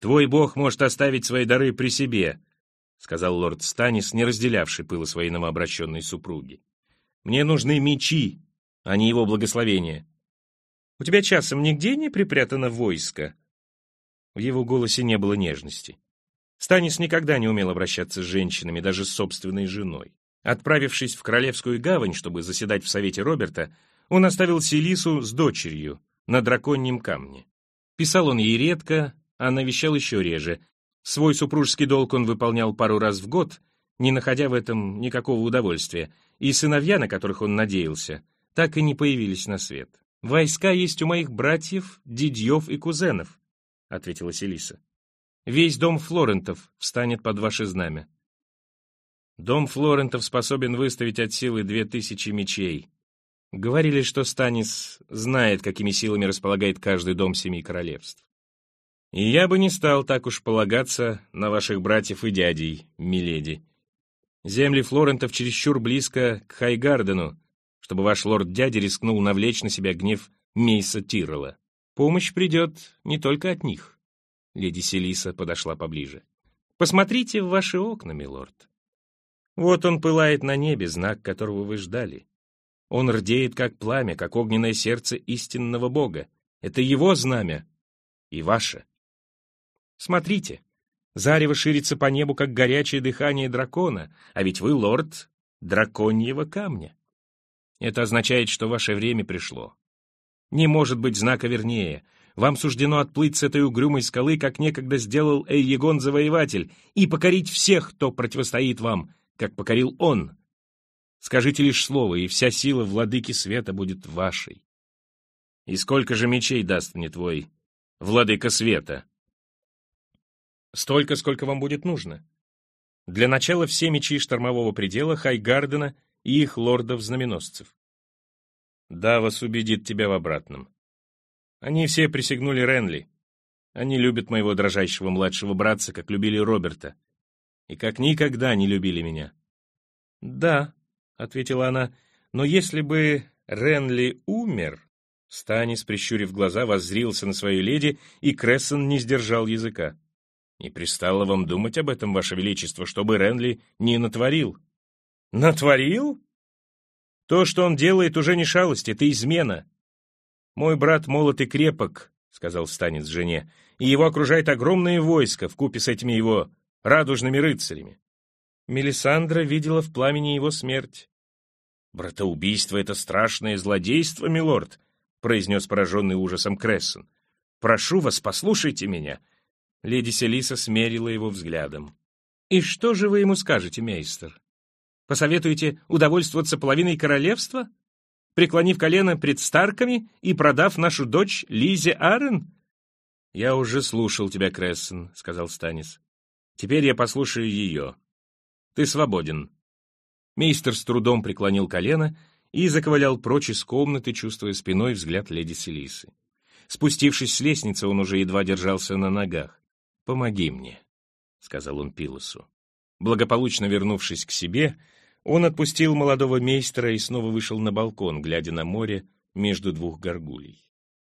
«Твой бог может оставить свои дары при себе», — сказал лорд Станис, не разделявший пыло своей новообращенной супруги. «Мне нужны мечи, а не его благословение. «У тебя часом нигде не припрятано войско?» В его голосе не было нежности. Станис никогда не умел обращаться с женщинами, даже с собственной женой. Отправившись в Королевскую гавань, чтобы заседать в Совете Роберта, он оставил Селису с дочерью на драконьем камне. Писал он ей редко, а навещал еще реже. Свой супружеский долг он выполнял пару раз в год, не находя в этом никакого удовольствия, и сыновья, на которых он надеялся, так и не появились на свет. Войска есть у моих братьев, дядьев и кузенов, — ответила Селиса. Весь дом Флорентов встанет под ваше знамя. Дом Флорентов способен выставить от силы две тысячи мечей. Говорили, что Станис знает, какими силами располагает каждый дом семи королевств. И я бы не стал так уж полагаться на ваших братьев и дядей, миледи. Земли Флорентов чересчур близко к Хайгардену, чтобы ваш лорд-дядя рискнул навлечь на себя гнев Мейса Тиррелла. Помощь придет не только от них. Леди Селиса подошла поближе. Посмотрите в ваши окна, милорд. Вот он пылает на небе, знак которого вы ждали. Он рдеет, как пламя, как огненное сердце истинного Бога. Это его знамя и ваше. Смотрите, зарево ширится по небу, как горячее дыхание дракона, а ведь вы лорд драконьего камня. Это означает, что ваше время пришло. Не может быть знака вернее. Вам суждено отплыть с этой угрюмой скалы, как некогда сделал Эйегон-завоеватель, и покорить всех, кто противостоит вам, как покорил он. Скажите лишь слово, и вся сила владыки света будет вашей. И сколько же мечей даст мне твой владыка света? Столько, сколько вам будет нужно. Для начала все мечи штормового предела, Хайгардена и их лордов-знаменосцев. Давос убедит тебя в обратном. Они все присягнули Ренли. Они любят моего дрожащего младшего братца, как любили Роберта. И как никогда не любили меня. «Да», — ответила она, — «но если бы Ренли умер...» Станис, прищурив глаза, воззрился на свою леди, и Крессон не сдержал языка. «Не пристало вам думать об этом, ваше величество, чтобы Ренли не натворил». «Натворил?» «То, что он делает, уже не шалость, это измена. Мой брат молод и крепок», — сказал Станец жене, «и его окружает огромное войско вкупе с этими его радужными рыцарями. Мелисандра видела в пламени его смерть. «Братоубийство — это страшное злодейство, милорд», — произнес пораженный ужасом Крессон. «Прошу вас, послушайте меня». Леди Селиса смерила его взглядом. «И что же вы ему скажете, мейстер? Посоветуете удовольствоваться половиной королевства, преклонив колено пред Старками и продав нашу дочь Лизе Арен?» «Я уже слушал тебя, Крессон», — сказал Станис. «Теперь я послушаю ее. Ты свободен». Мейстер с трудом преклонил колено и заковылял прочь из комнаты, чувствуя спиной взгляд леди Селисы. Спустившись с лестницы, он уже едва держался на ногах. «Помоги мне», — сказал он Пилосу. Благополучно вернувшись к себе, он отпустил молодого мейстера и снова вышел на балкон, глядя на море между двух горгулей.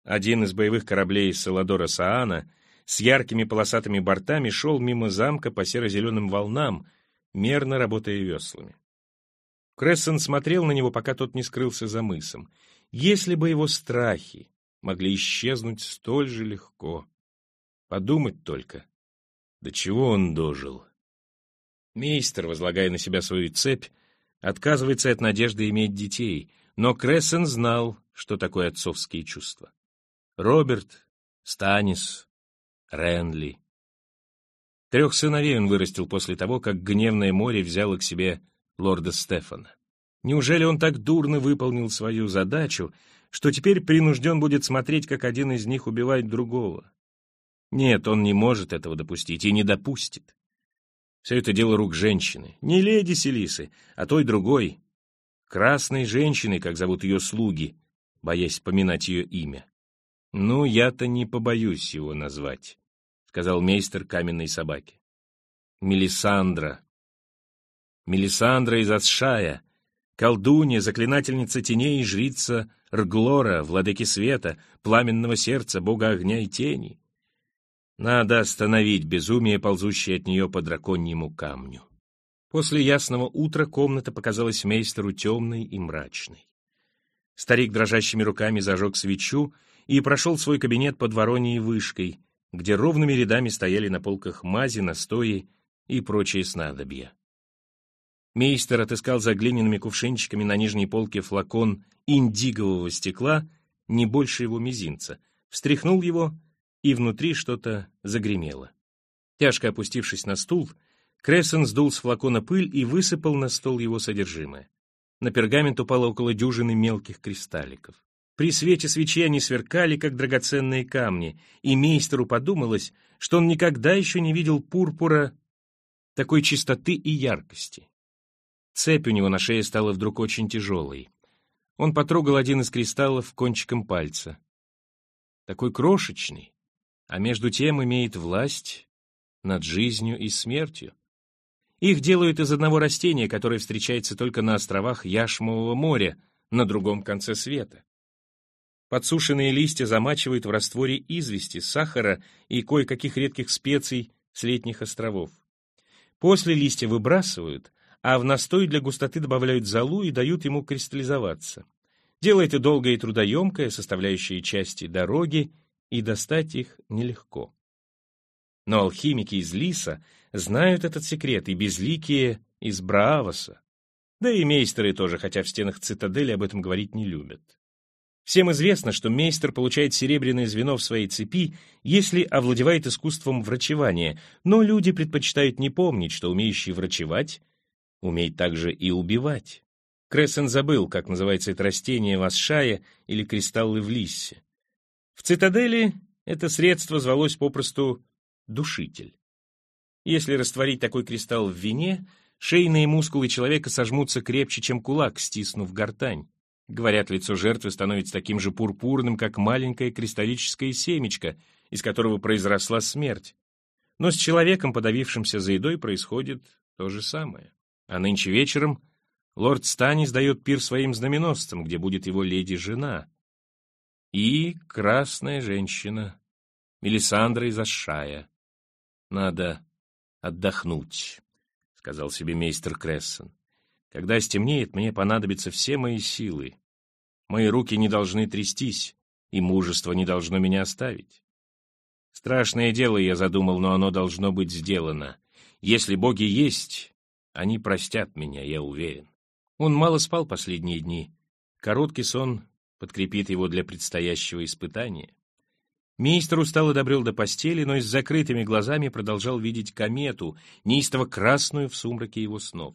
Один из боевых кораблей Саладора Саана с яркими полосатыми бортами шел мимо замка по серо-зеленым волнам, мерно работая веслами. Крессон смотрел на него, пока тот не скрылся за мысом. Если бы его страхи могли исчезнуть столь же легко. Подумать только, до чего он дожил. Мейстер, возлагая на себя свою цепь, отказывается от надежды иметь детей, но Крессон знал, что такое отцовские чувства. Роберт, Станис, Ренли. Трех сыновей он вырастил после того, как гневное море взяло к себе лорда Стефана. Неужели он так дурно выполнил свою задачу, что теперь принужден будет смотреть, как один из них убивает другого? Нет, он не может этого допустить и не допустит. Все это дело рук женщины. Не леди Селисы, а той другой. Красной женщины, как зовут ее слуги, боясь поминать ее имя. Ну, я-то не побоюсь его назвать сказал мейстер каменной собаки. Мелисандра. Мелисандра из Асшая, колдунья, заклинательница теней и жрица Рглора, владыки света, пламенного сердца, бога огня и тени. Надо остановить безумие, ползущее от нее по драконьему камню. После ясного утра комната показалась мейстеру темной и мрачной. Старик дрожащими руками зажег свечу и прошел свой кабинет под вороньей вышкой, где ровными рядами стояли на полках мази, настои и прочие снадобья. Мейстер отыскал за глиняными кувшинчиками на нижней полке флакон индигового стекла, не больше его мизинца, встряхнул его, и внутри что-то загремело. Тяжко опустившись на стул, Крессон сдул с флакона пыль и высыпал на стол его содержимое. На пергамент упало около дюжины мелких кристалликов. При свете свечи они сверкали, как драгоценные камни, и мейстеру подумалось, что он никогда еще не видел пурпура такой чистоты и яркости. Цепь у него на шее стала вдруг очень тяжелой. Он потрогал один из кристаллов кончиком пальца. Такой крошечный, а между тем имеет власть над жизнью и смертью. Их делают из одного растения, которое встречается только на островах Яшмового моря, на другом конце света. Подсушенные листья замачивают в растворе извести, сахара и кое-каких редких специй с летних островов. После листья выбрасывают, а в настой для густоты добавляют золу и дают ему кристаллизоваться. Дело это долгое и трудоемкое, составляющее части дороги, и достать их нелегко. Но алхимики из Лиса знают этот секрет, и безликие из Браавоса. Да и мейстеры тоже, хотя в стенах цитадели об этом говорить не любят. Всем известно, что мейстер получает серебряное звено в своей цепи, если овладевает искусством врачевания, но люди предпочитают не помнить, что умеющий врачевать умеет также и убивать. Крессен забыл, как называется это растение в Асшае или кристаллы в Лиссе. Цитадели это средство звалось попросту душитель. Если растворить такой кристалл в вине, шейные мускулы человека сожмутся крепче, чем кулак, стиснув гортань. Говорят, лицо жертвы становится таким же пурпурным, как маленькое кристаллическое семечко, из которого произросла смерть. Но с человеком, подавившимся за едой, происходит то же самое. А нынче вечером лорд Стани сдает пир своим знаменосцам, где будет его леди-жена. И красная женщина, Мелисандра из Ашая. Надо отдохнуть, — сказал себе мейстер Крессен. Когда стемнеет, мне понадобятся все мои силы. Мои руки не должны трястись, и мужество не должно меня оставить. Страшное дело я задумал, но оно должно быть сделано. Если боги есть, они простят меня, я уверен. Он мало спал последние дни. Короткий сон подкрепит его для предстоящего испытания. Мейстер устало добрел до постели, но с закрытыми глазами продолжал видеть комету, неистово красную в сумраке его снов.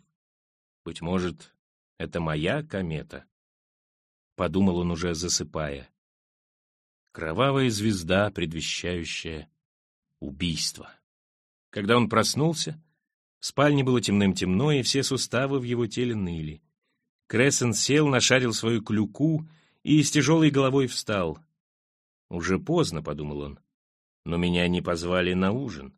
«Быть может, это моя комета?» — подумал он уже, засыпая. Кровавая звезда, предвещающая убийство. Когда он проснулся, в спальне было темным-темно, и все суставы в его теле ныли. Крессен сел, нашарил свою клюку и с тяжелой головой встал. «Уже поздно», — подумал он, — «но меня не позвали на ужин.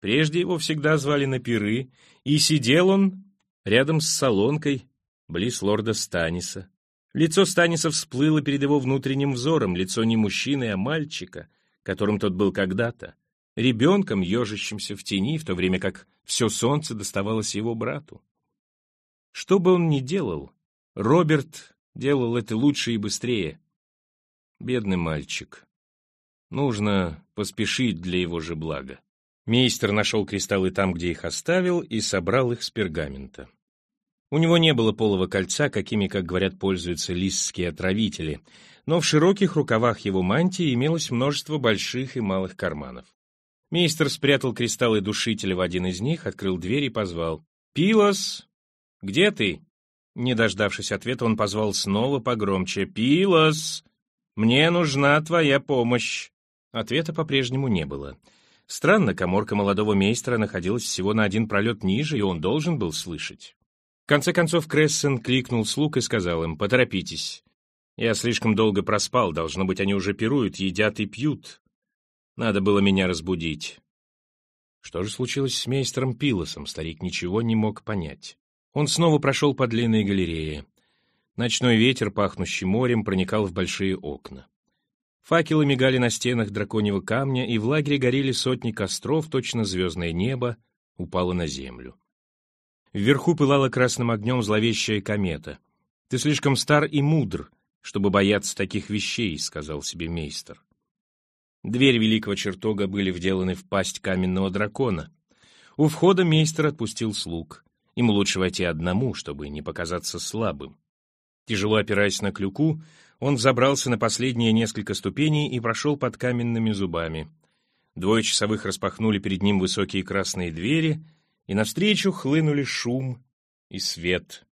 Прежде его всегда звали на пиры, и сидел он рядом с солонкой, близ лорда Станиса. Лицо Станиса всплыло перед его внутренним взором, лицо не мужчины, а мальчика, которым тот был когда-то, ребенком, ежащимся в тени, в то время как все солнце доставалось его брату. Что бы он ни делал, Роберт делал это лучше и быстрее. Бедный мальчик. Нужно поспешить для его же блага. Мейстер нашел кристаллы там, где их оставил, и собрал их с пергамента. У него не было полого кольца, какими, как говорят, пользуются лисские отравители, но в широких рукавах его мантии имелось множество больших и малых карманов. Мейстер спрятал кристаллы душителя в один из них, открыл дверь и позвал. «Пилос! Где ты?» Не дождавшись ответа, он позвал снова погромче. «Пилос! Мне нужна твоя помощь!» Ответа по-прежнему не было. Странно, коморка молодого мейстера находилась всего на один пролет ниже, и он должен был слышать. В конце концов Крессен кликнул слуг и сказал им, «Поторопитесь. Я слишком долго проспал, должно быть, они уже пируют, едят и пьют. Надо было меня разбудить». Что же случилось с мейстером Пилосом, старик ничего не мог понять. Он снова прошел по длинной галерее. Ночной ветер, пахнущий морем, проникал в большие окна. Факелы мигали на стенах драконьего камня, и в лагере горели сотни костров, точно звездное небо упало на землю. Вверху пылала красным огнем зловещая комета. «Ты слишком стар и мудр, чтобы бояться таких вещей», — сказал себе мейстер. Двери великого чертога были вделаны в пасть каменного дракона. У входа мейстер отпустил слуг. Им лучше войти одному, чтобы не показаться слабым. Тяжело опираясь на клюку, он взобрался на последние несколько ступеней и прошел под каменными зубами. Двое часовых распахнули перед ним высокие красные двери — и навстречу хлынули шум и свет.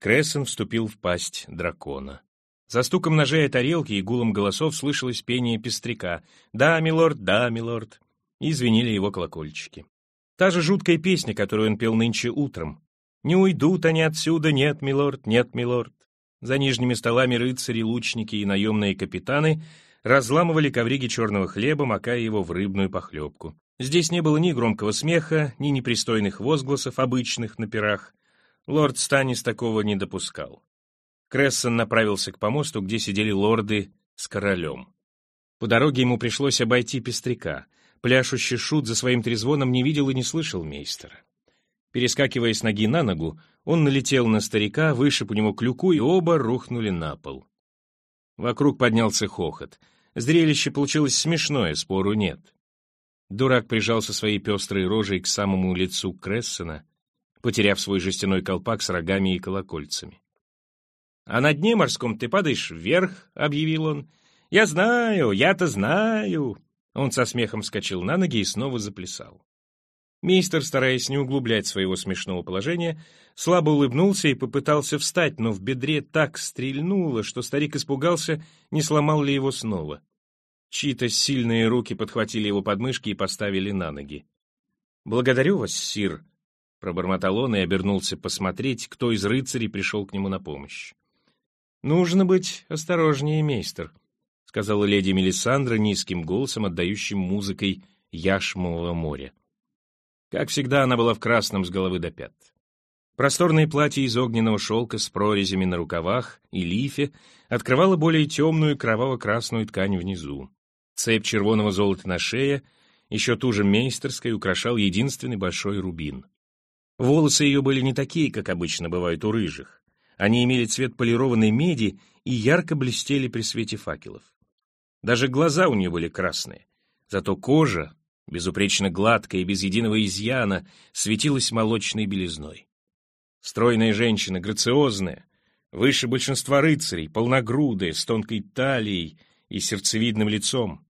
Крессен вступил в пасть дракона. За стуком ножей и тарелки и гулом голосов слышалось пение пестряка «Да, милорд, да, милорд», и звенели его колокольчики. Та же жуткая песня, которую он пел нынче утром. «Не уйдут они отсюда, нет, милорд, нет, милорд». За нижними столами рыцари, лучники и наемные капитаны разламывали ковриги черного хлеба, макая его в рыбную похлебку. Здесь не было ни громкого смеха, ни непристойных возгласов, обычных на пирах. Лорд Станис такого не допускал. Крессон направился к помосту, где сидели лорды с королем. По дороге ему пришлось обойти пестряка. Пляшущий шут за своим трезвоном не видел и не слышал мейстера. Перескакивая с ноги на ногу, он налетел на старика, вышиб у него клюку, и оба рухнули на пол. Вокруг поднялся хохот. Зрелище получилось смешное, спору нет. Дурак прижался своей пестрой рожей к самому лицу Крессена, потеряв свой жестяной колпак с рогами и колокольцами. «А на дне морском ты падаешь вверх», — объявил он. «Я знаю, я-то знаю». Он со смехом вскочил на ноги и снова заплясал. Мистер, стараясь не углублять своего смешного положения, слабо улыбнулся и попытался встать, но в бедре так стрельнуло, что старик испугался, не сломал ли его снова. Чьи-то сильные руки подхватили его подмышки и поставили на ноги. «Благодарю вас, сир», — пробормотал он и обернулся посмотреть, кто из рыцарей пришел к нему на помощь. «Нужно быть осторожнее, мейстер», — сказала леди Мелисандра низким голосом, отдающим музыкой яшмового моря. Как всегда, она была в красном с головы до пят. Просторное платье из огненного шелка с прорезями на рукавах и лифе открывало более темную кроваво-красную ткань внизу. Цепь червоного золота на шее, еще туже мейстерской, украшал единственный большой рубин. Волосы ее были не такие, как обычно бывают у рыжих. Они имели цвет полированной меди и ярко блестели при свете факелов. Даже глаза у нее были красные, зато кожа, безупречно гладкая и без единого изъяна, светилась молочной белизной. Стройная женщина, грациозная, выше большинства рыцарей, полногрудая, с тонкой талией и сердцевидным лицом.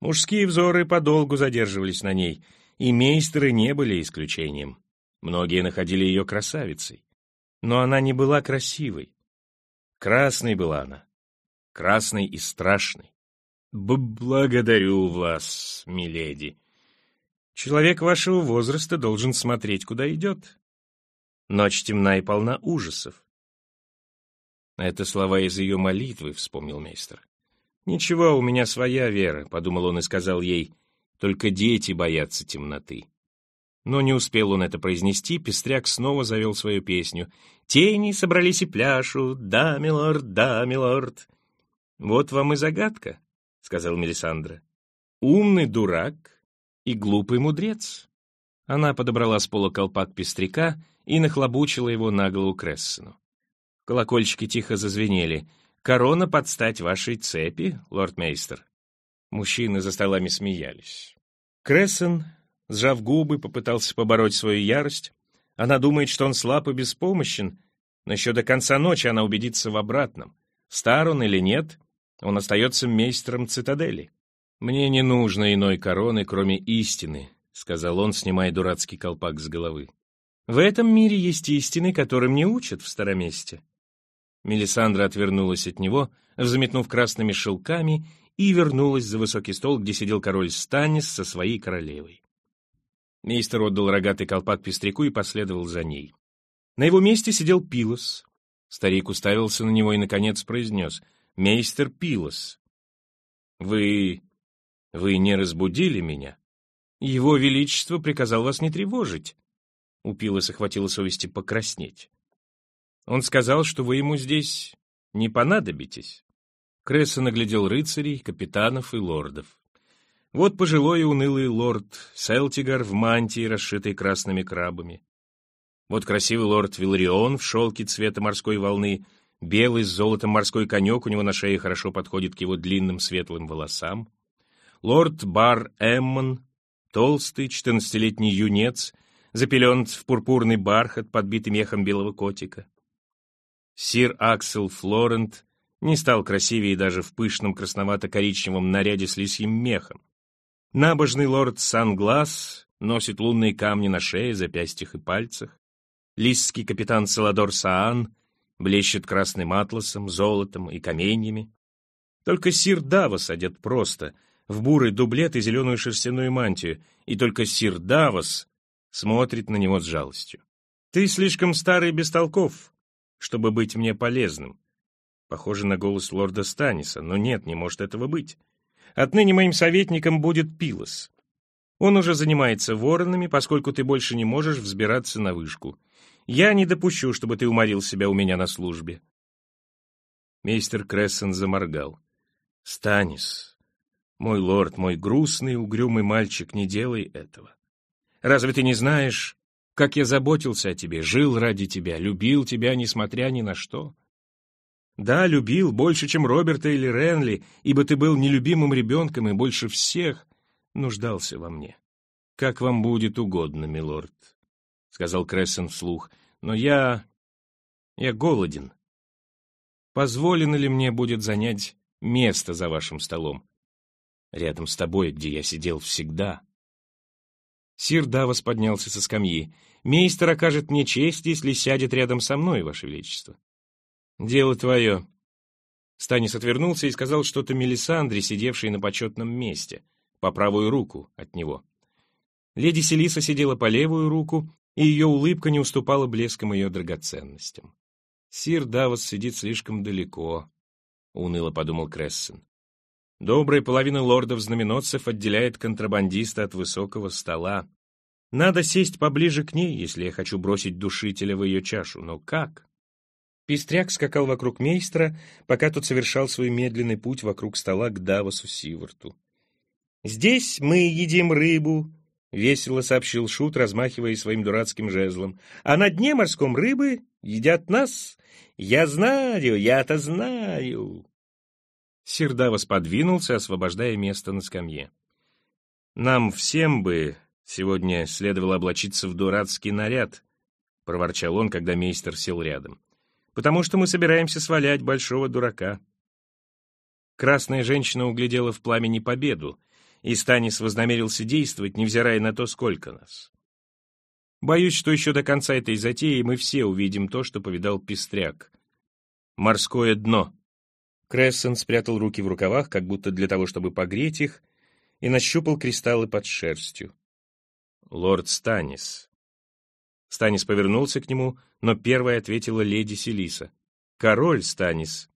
Мужские взоры подолгу задерживались на ней, и мейстеры не были исключением. Многие находили ее красавицей. Но она не была красивой. Красной была она, красной и страшной. «Благодарю вас, миледи. Человек вашего возраста должен смотреть, куда идет. Ночь темна и полна ужасов». Это слова из ее молитвы, вспомнил мейстер. «Ничего, у меня своя вера», — подумал он и сказал ей, «только дети боятся темноты». Но не успел он это произнести, Пестряк снова завел свою песню. «Тени собрались и пляшут, да, милорд, да, милорд». Вот вам и загадка. — сказал Мелисандра. «Умный дурак и глупый мудрец». Она подобрала с пола колпак пестряка и нахлобучила его на голову Крессену. Колокольчики тихо зазвенели. «Корона под стать вашей цепи, лорд-мейстер». Мужчины за столами смеялись. Крессен, сжав губы, попытался побороть свою ярость. Она думает, что он слаб и беспомощен, но еще до конца ночи она убедится в обратном. Стар он или нет, он остается мейстером цитадели. «Мне не нужно иной короны, кроме истины», — сказал он, снимая дурацкий колпак с головы. «В этом мире есть истины, которым не учат в староместе». Мелисандра отвернулась от него, взметнув красными шелками, и вернулась за высокий стол, где сидел король Станис со своей королевой. Мейстер отдал рогатый колпак пестряку и последовал за ней. На его месте сидел Пилос. Старик уставился на него и, наконец, произнес — Мейстер Пилос. Вы... вы не разбудили меня? Его Величество приказал вас не тревожить. У Пилоса хватило совести покраснеть. Он сказал, что вы ему здесь не понадобитесь. Кресса наглядел рыцарей, капитанов и лордов. Вот пожилой и унылый лорд Селтигар в мантии, расшитой красными крабами. Вот красивый лорд Виларион в шелке цвета морской волны — Белый с золотом морской конек у него на шее хорошо подходит к его длинным светлым волосам. Лорд Бар Эммон, толстый, четырнадцатилетний юнец, запелен в пурпурный бархат, подбитый мехом белого котика. Сир Аксел Флорент не стал красивее даже в пышном красновато-коричневом наряде с лисьим мехом. Набожный лорд Санглас носит лунные камни на шее, запястьях и пальцах. Лисский капитан Саладор Саан блещет красным атласом, золотом и каменьями. Только сир Давос одет просто, в бурый дублет и зеленую шерстяную мантию, и только сир Давос смотрит на него с жалостью. «Ты слишком старый бестолков, чтобы быть мне полезным». Похоже на голос лорда Станиса, но нет, не может этого быть. Отныне моим советником будет Пилос. Он уже занимается воронами, поскольку ты больше не можешь взбираться на вышку. Я не допущу, чтобы ты уморил себя у меня на службе. Мейстер Крессен заморгал. Станис, мой лорд, мой грустный, угрюмый мальчик, не делай этого. Разве ты не знаешь, как я заботился о тебе, жил ради тебя, любил тебя, несмотря ни на что? Да, любил, больше, чем Роберта или Ренли, ибо ты был нелюбимым ребенком и больше всех нуждался во мне. Как вам будет угодно, милорд. — сказал Крессен вслух, — «но я... я голоден. Позволено ли мне будет занять место за вашим столом? Рядом с тобой, где я сидел всегда?» Сир Давос поднялся со скамьи. «Мейстер окажет мне честь, если сядет рядом со мной, Ваше Величество». «Дело твое». Станис отвернулся и сказал что-то Мелисандре, сидевшей на почетном месте, по правую руку от него. Леди Селиса сидела по левую руку, и ее улыбка не уступала блеском ее драгоценностям. «Сир Давос сидит слишком далеко», — уныло подумал Крессен. Добрая половина лордов-знаменосцев отделяет контрабандиста от высокого стола. Надо сесть поближе к ней, если я хочу бросить душителя в ее чашу. Но как? Пестряк скакал вокруг мейстра, пока тот совершал свой медленный путь вокруг стола к Давосу Сиварту. «Здесь мы едим рыбу», — весело сообщил Шут, размахивая своим дурацким жезлом. «А на дне морском рыбы едят нас. Я знаю, я-то знаю». Сердавос подвинулся, освобождая место на скамье. «Нам всем бы сегодня следовало облачиться в дурацкий наряд», — проворчал он, когда мейстер сел рядом. «Потому что мы собираемся свалять большого дурака». Красная женщина углядела в пламени победу, и Станис вознамерился действовать, невзирая на то, сколько нас. Боюсь, что еще до конца этой затеи мы все увидим то, что повидал Пестряк. Морское дно. Крессен спрятал руки в рукавах, как будто для того, чтобы погреть их, и нащупал кристаллы под шерстью. «Лорд Станис». Станис повернулся к нему, но первой ответила леди Селиса. «Король Станис».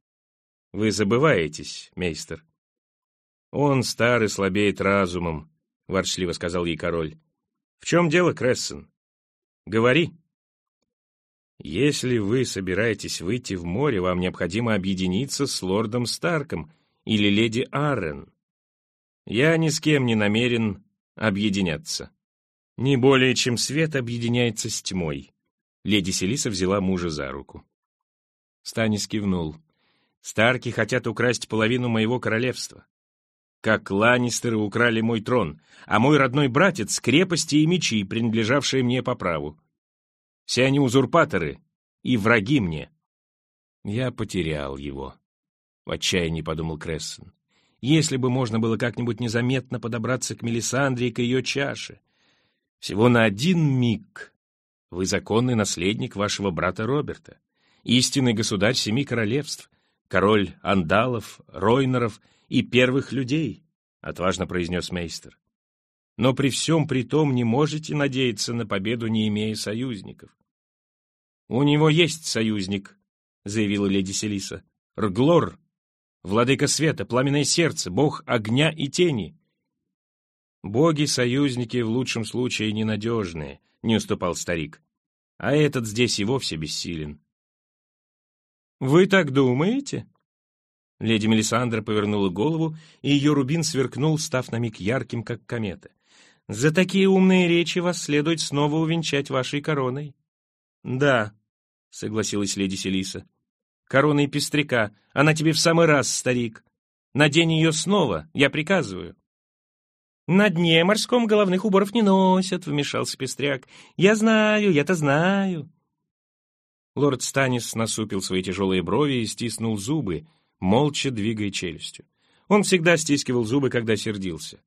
«Вы забываетесь, мейстер». «Он старый, слабеет разумом», — ворчливо сказал ей король. «В чем дело, Крессен? Говори». Если вы собираетесь выйти в море, вам необходимо объединиться с лордом Старком или леди Аррен. Я ни с кем не намерен объединяться. Не более, чем свет объединяется с тьмой. Леди Селиса взяла мужа за руку. Станис кивнул. Старки хотят украсть половину моего королевства. Как Ланнистеры украли мой трон, а мой родной братец — крепости и мечи, принадлежавшие мне по праву. Все они узурпаторы и враги мне. Я потерял его. В отчаянии подумал Крессен. Если бы можно было как-нибудь незаметно подобраться к Мелисандре и к ее чаше. Всего на один миг. Вы законный наследник вашего брата Роберта, истинный государь семи королевств, король андалов, ройнеров и первых людей, — отважно произнес мейстер но при всем при том не можете надеяться на победу, не имея союзников. «У него есть союзник», — заявила леди Селиса. «Рглор, владыка света, пламенное сердце, бог огня и тени». «Боги-союзники в лучшем случае ненадежные», — не уступал старик. «А этот здесь и вовсе бессилен». «Вы так думаете?» Леди Мелисандра повернула голову, и ее рубин сверкнул, став на миг ярким, как комета. За такие умные речи вас следует снова увенчать вашей короной. Да, согласилась леди Селиса. Короной пестряка. Она тебе в самый раз, старик. Надень ее снова, я приказываю. «На дне морском головных уборов не носят», — вмешался пестряк. «Я знаю, я-то знаю». Лорд Станис насупил свои тяжелые брови и стиснул зубы, молча двигая челюстью. Он всегда стискивал зубы, когда сердился.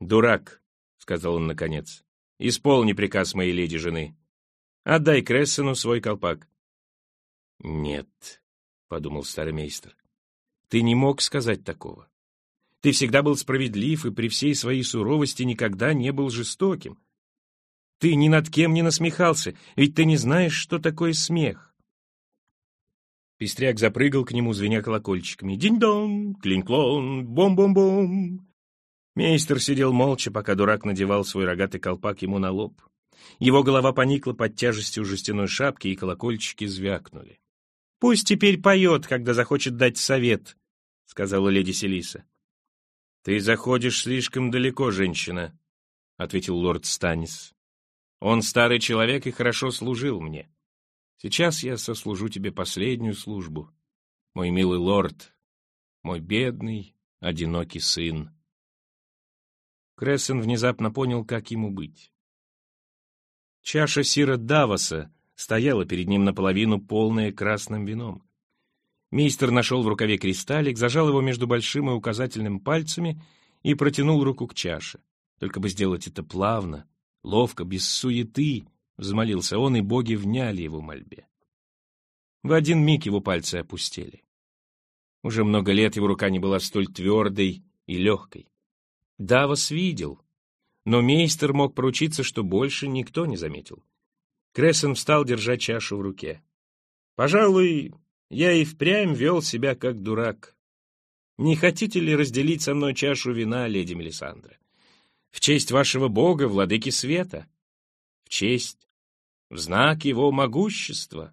«Дурак», сказал он наконец. «Исполни приказ моей леди-жены. Отдай Крессену свой колпак». «Нет», — подумал старый мейстер, — «ты не мог сказать такого. Ты всегда был справедлив и при всей своей суровости никогда не был жестоким. Ты ни над кем не насмехался, ведь ты не знаешь, что такое смех». Пестряк запрыгал к нему, звеня колокольчиками. «Динь-дон! Клинь-клон! Бом-бом-бом!» Мейстер сидел молча, пока дурак надевал свой рогатый колпак ему на лоб. Его голова поникла под тяжестью жестяной шапки, и колокольчики звякнули. — Пусть теперь поет, когда захочет дать совет, — сказала леди Селиса. — Ты заходишь слишком далеко, женщина, — ответил лорд Станис. — Он старый человек и хорошо служил мне. Сейчас я сослужу тебе последнюю службу, мой милый лорд, мой бедный, одинокий сын. Крессен внезапно понял, как ему быть. Чаша Сира Давоса стояла перед ним наполовину полная красным вином. Мейстер нашел в рукаве кристаллик, зажал его между большим и указательным пальцами и протянул руку к чаше. Только бы сделать это плавно, ловко, без суеты, взмолился он, и боги вняли его мольбе. В один миг его пальцы опустели. Уже много лет его рука не была столь твердой и легкой. Давос видел, но мейстер мог поручиться, что больше никто не заметил. Крессен встал, держа чашу в руке. «Пожалуй, я и впрямь вел себя как дурак. Не хотите ли разделить со мной чашу вина, леди Мелисандра? В честь вашего бога, владыки света? Честь, в знак его могущества?»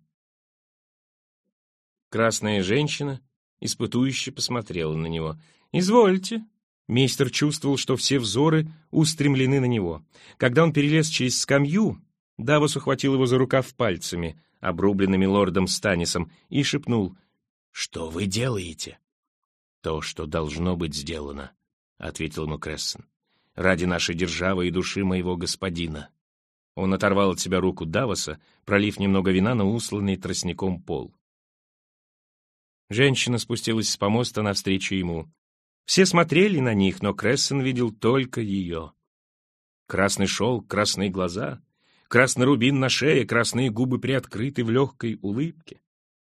Красная женщина испытующе посмотрела на него. «Извольте». Мейстер чувствовал, что все взоры устремлены на него. Когда он перелез через скамью, Давос ухватил его за рукав пальцами, обрубленными лордом Станисом, и шепнул «Что вы делаете?» «То, что должно быть сделано», — ответил ему Крессен. «Ради нашей державы и души моего господина». Он оторвал от себя руку Давоса, пролив немного вина на усланный тростником пол. Женщина спустилась с помоста навстречу ему. Все смотрели на них, но Крессен видел только ее. Красный шелк, красные глаза, красный рубин на шее, красные губы приоткрыты в легкой улыбке.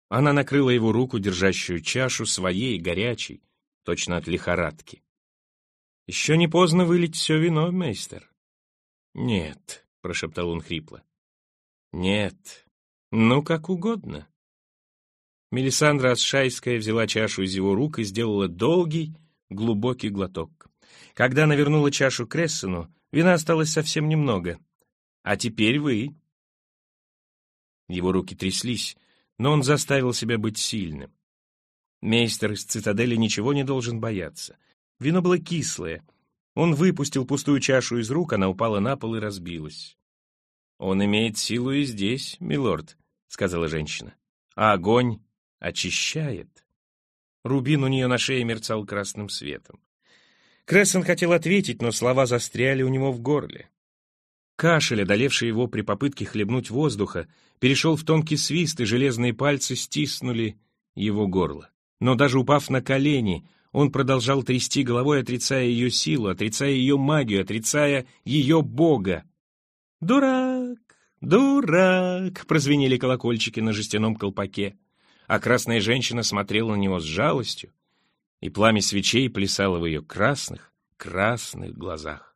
Она накрыла его руку, держащую чашу, своей, горячей, точно от лихорадки. «Еще не поздно вылить все вино, мейстер?» «Нет», — прошептал он хрипло. «Нет, ну как угодно». Мелисандра Асшайская взяла чашу из его рук и сделала долгий, глубокий глоток. Когда она вернула чашу Крессену, вина осталось совсем немного. «А теперь вы». Его руки тряслись, но он заставил себя быть сильным. Мейстер из цитадели ничего не должен бояться. Вино было кислое. Он выпустил пустую чашу из рук, она упала на пол и разбилась. «Он имеет силу и здесь, милорд», — сказала женщина. «А огонь очищает. Рубин у нее на шее мерцал красным светом. Крессен хотел ответить, но слова застряли у него в горле. Кашель, одолевший его при попытке хлебнуть воздуха, перешел в тонкий свист, и железные пальцы стиснули его горло. Но даже упав на колени, он продолжал трясти головой, отрицая ее силу, отрицая ее магию, отрицая ее бога. «Дурак! Дурак!» — прозвенели колокольчики на жестяном колпаке а красная женщина смотрела на него с жалостью, и пламя свечей плясало в ее красных, красных глазах.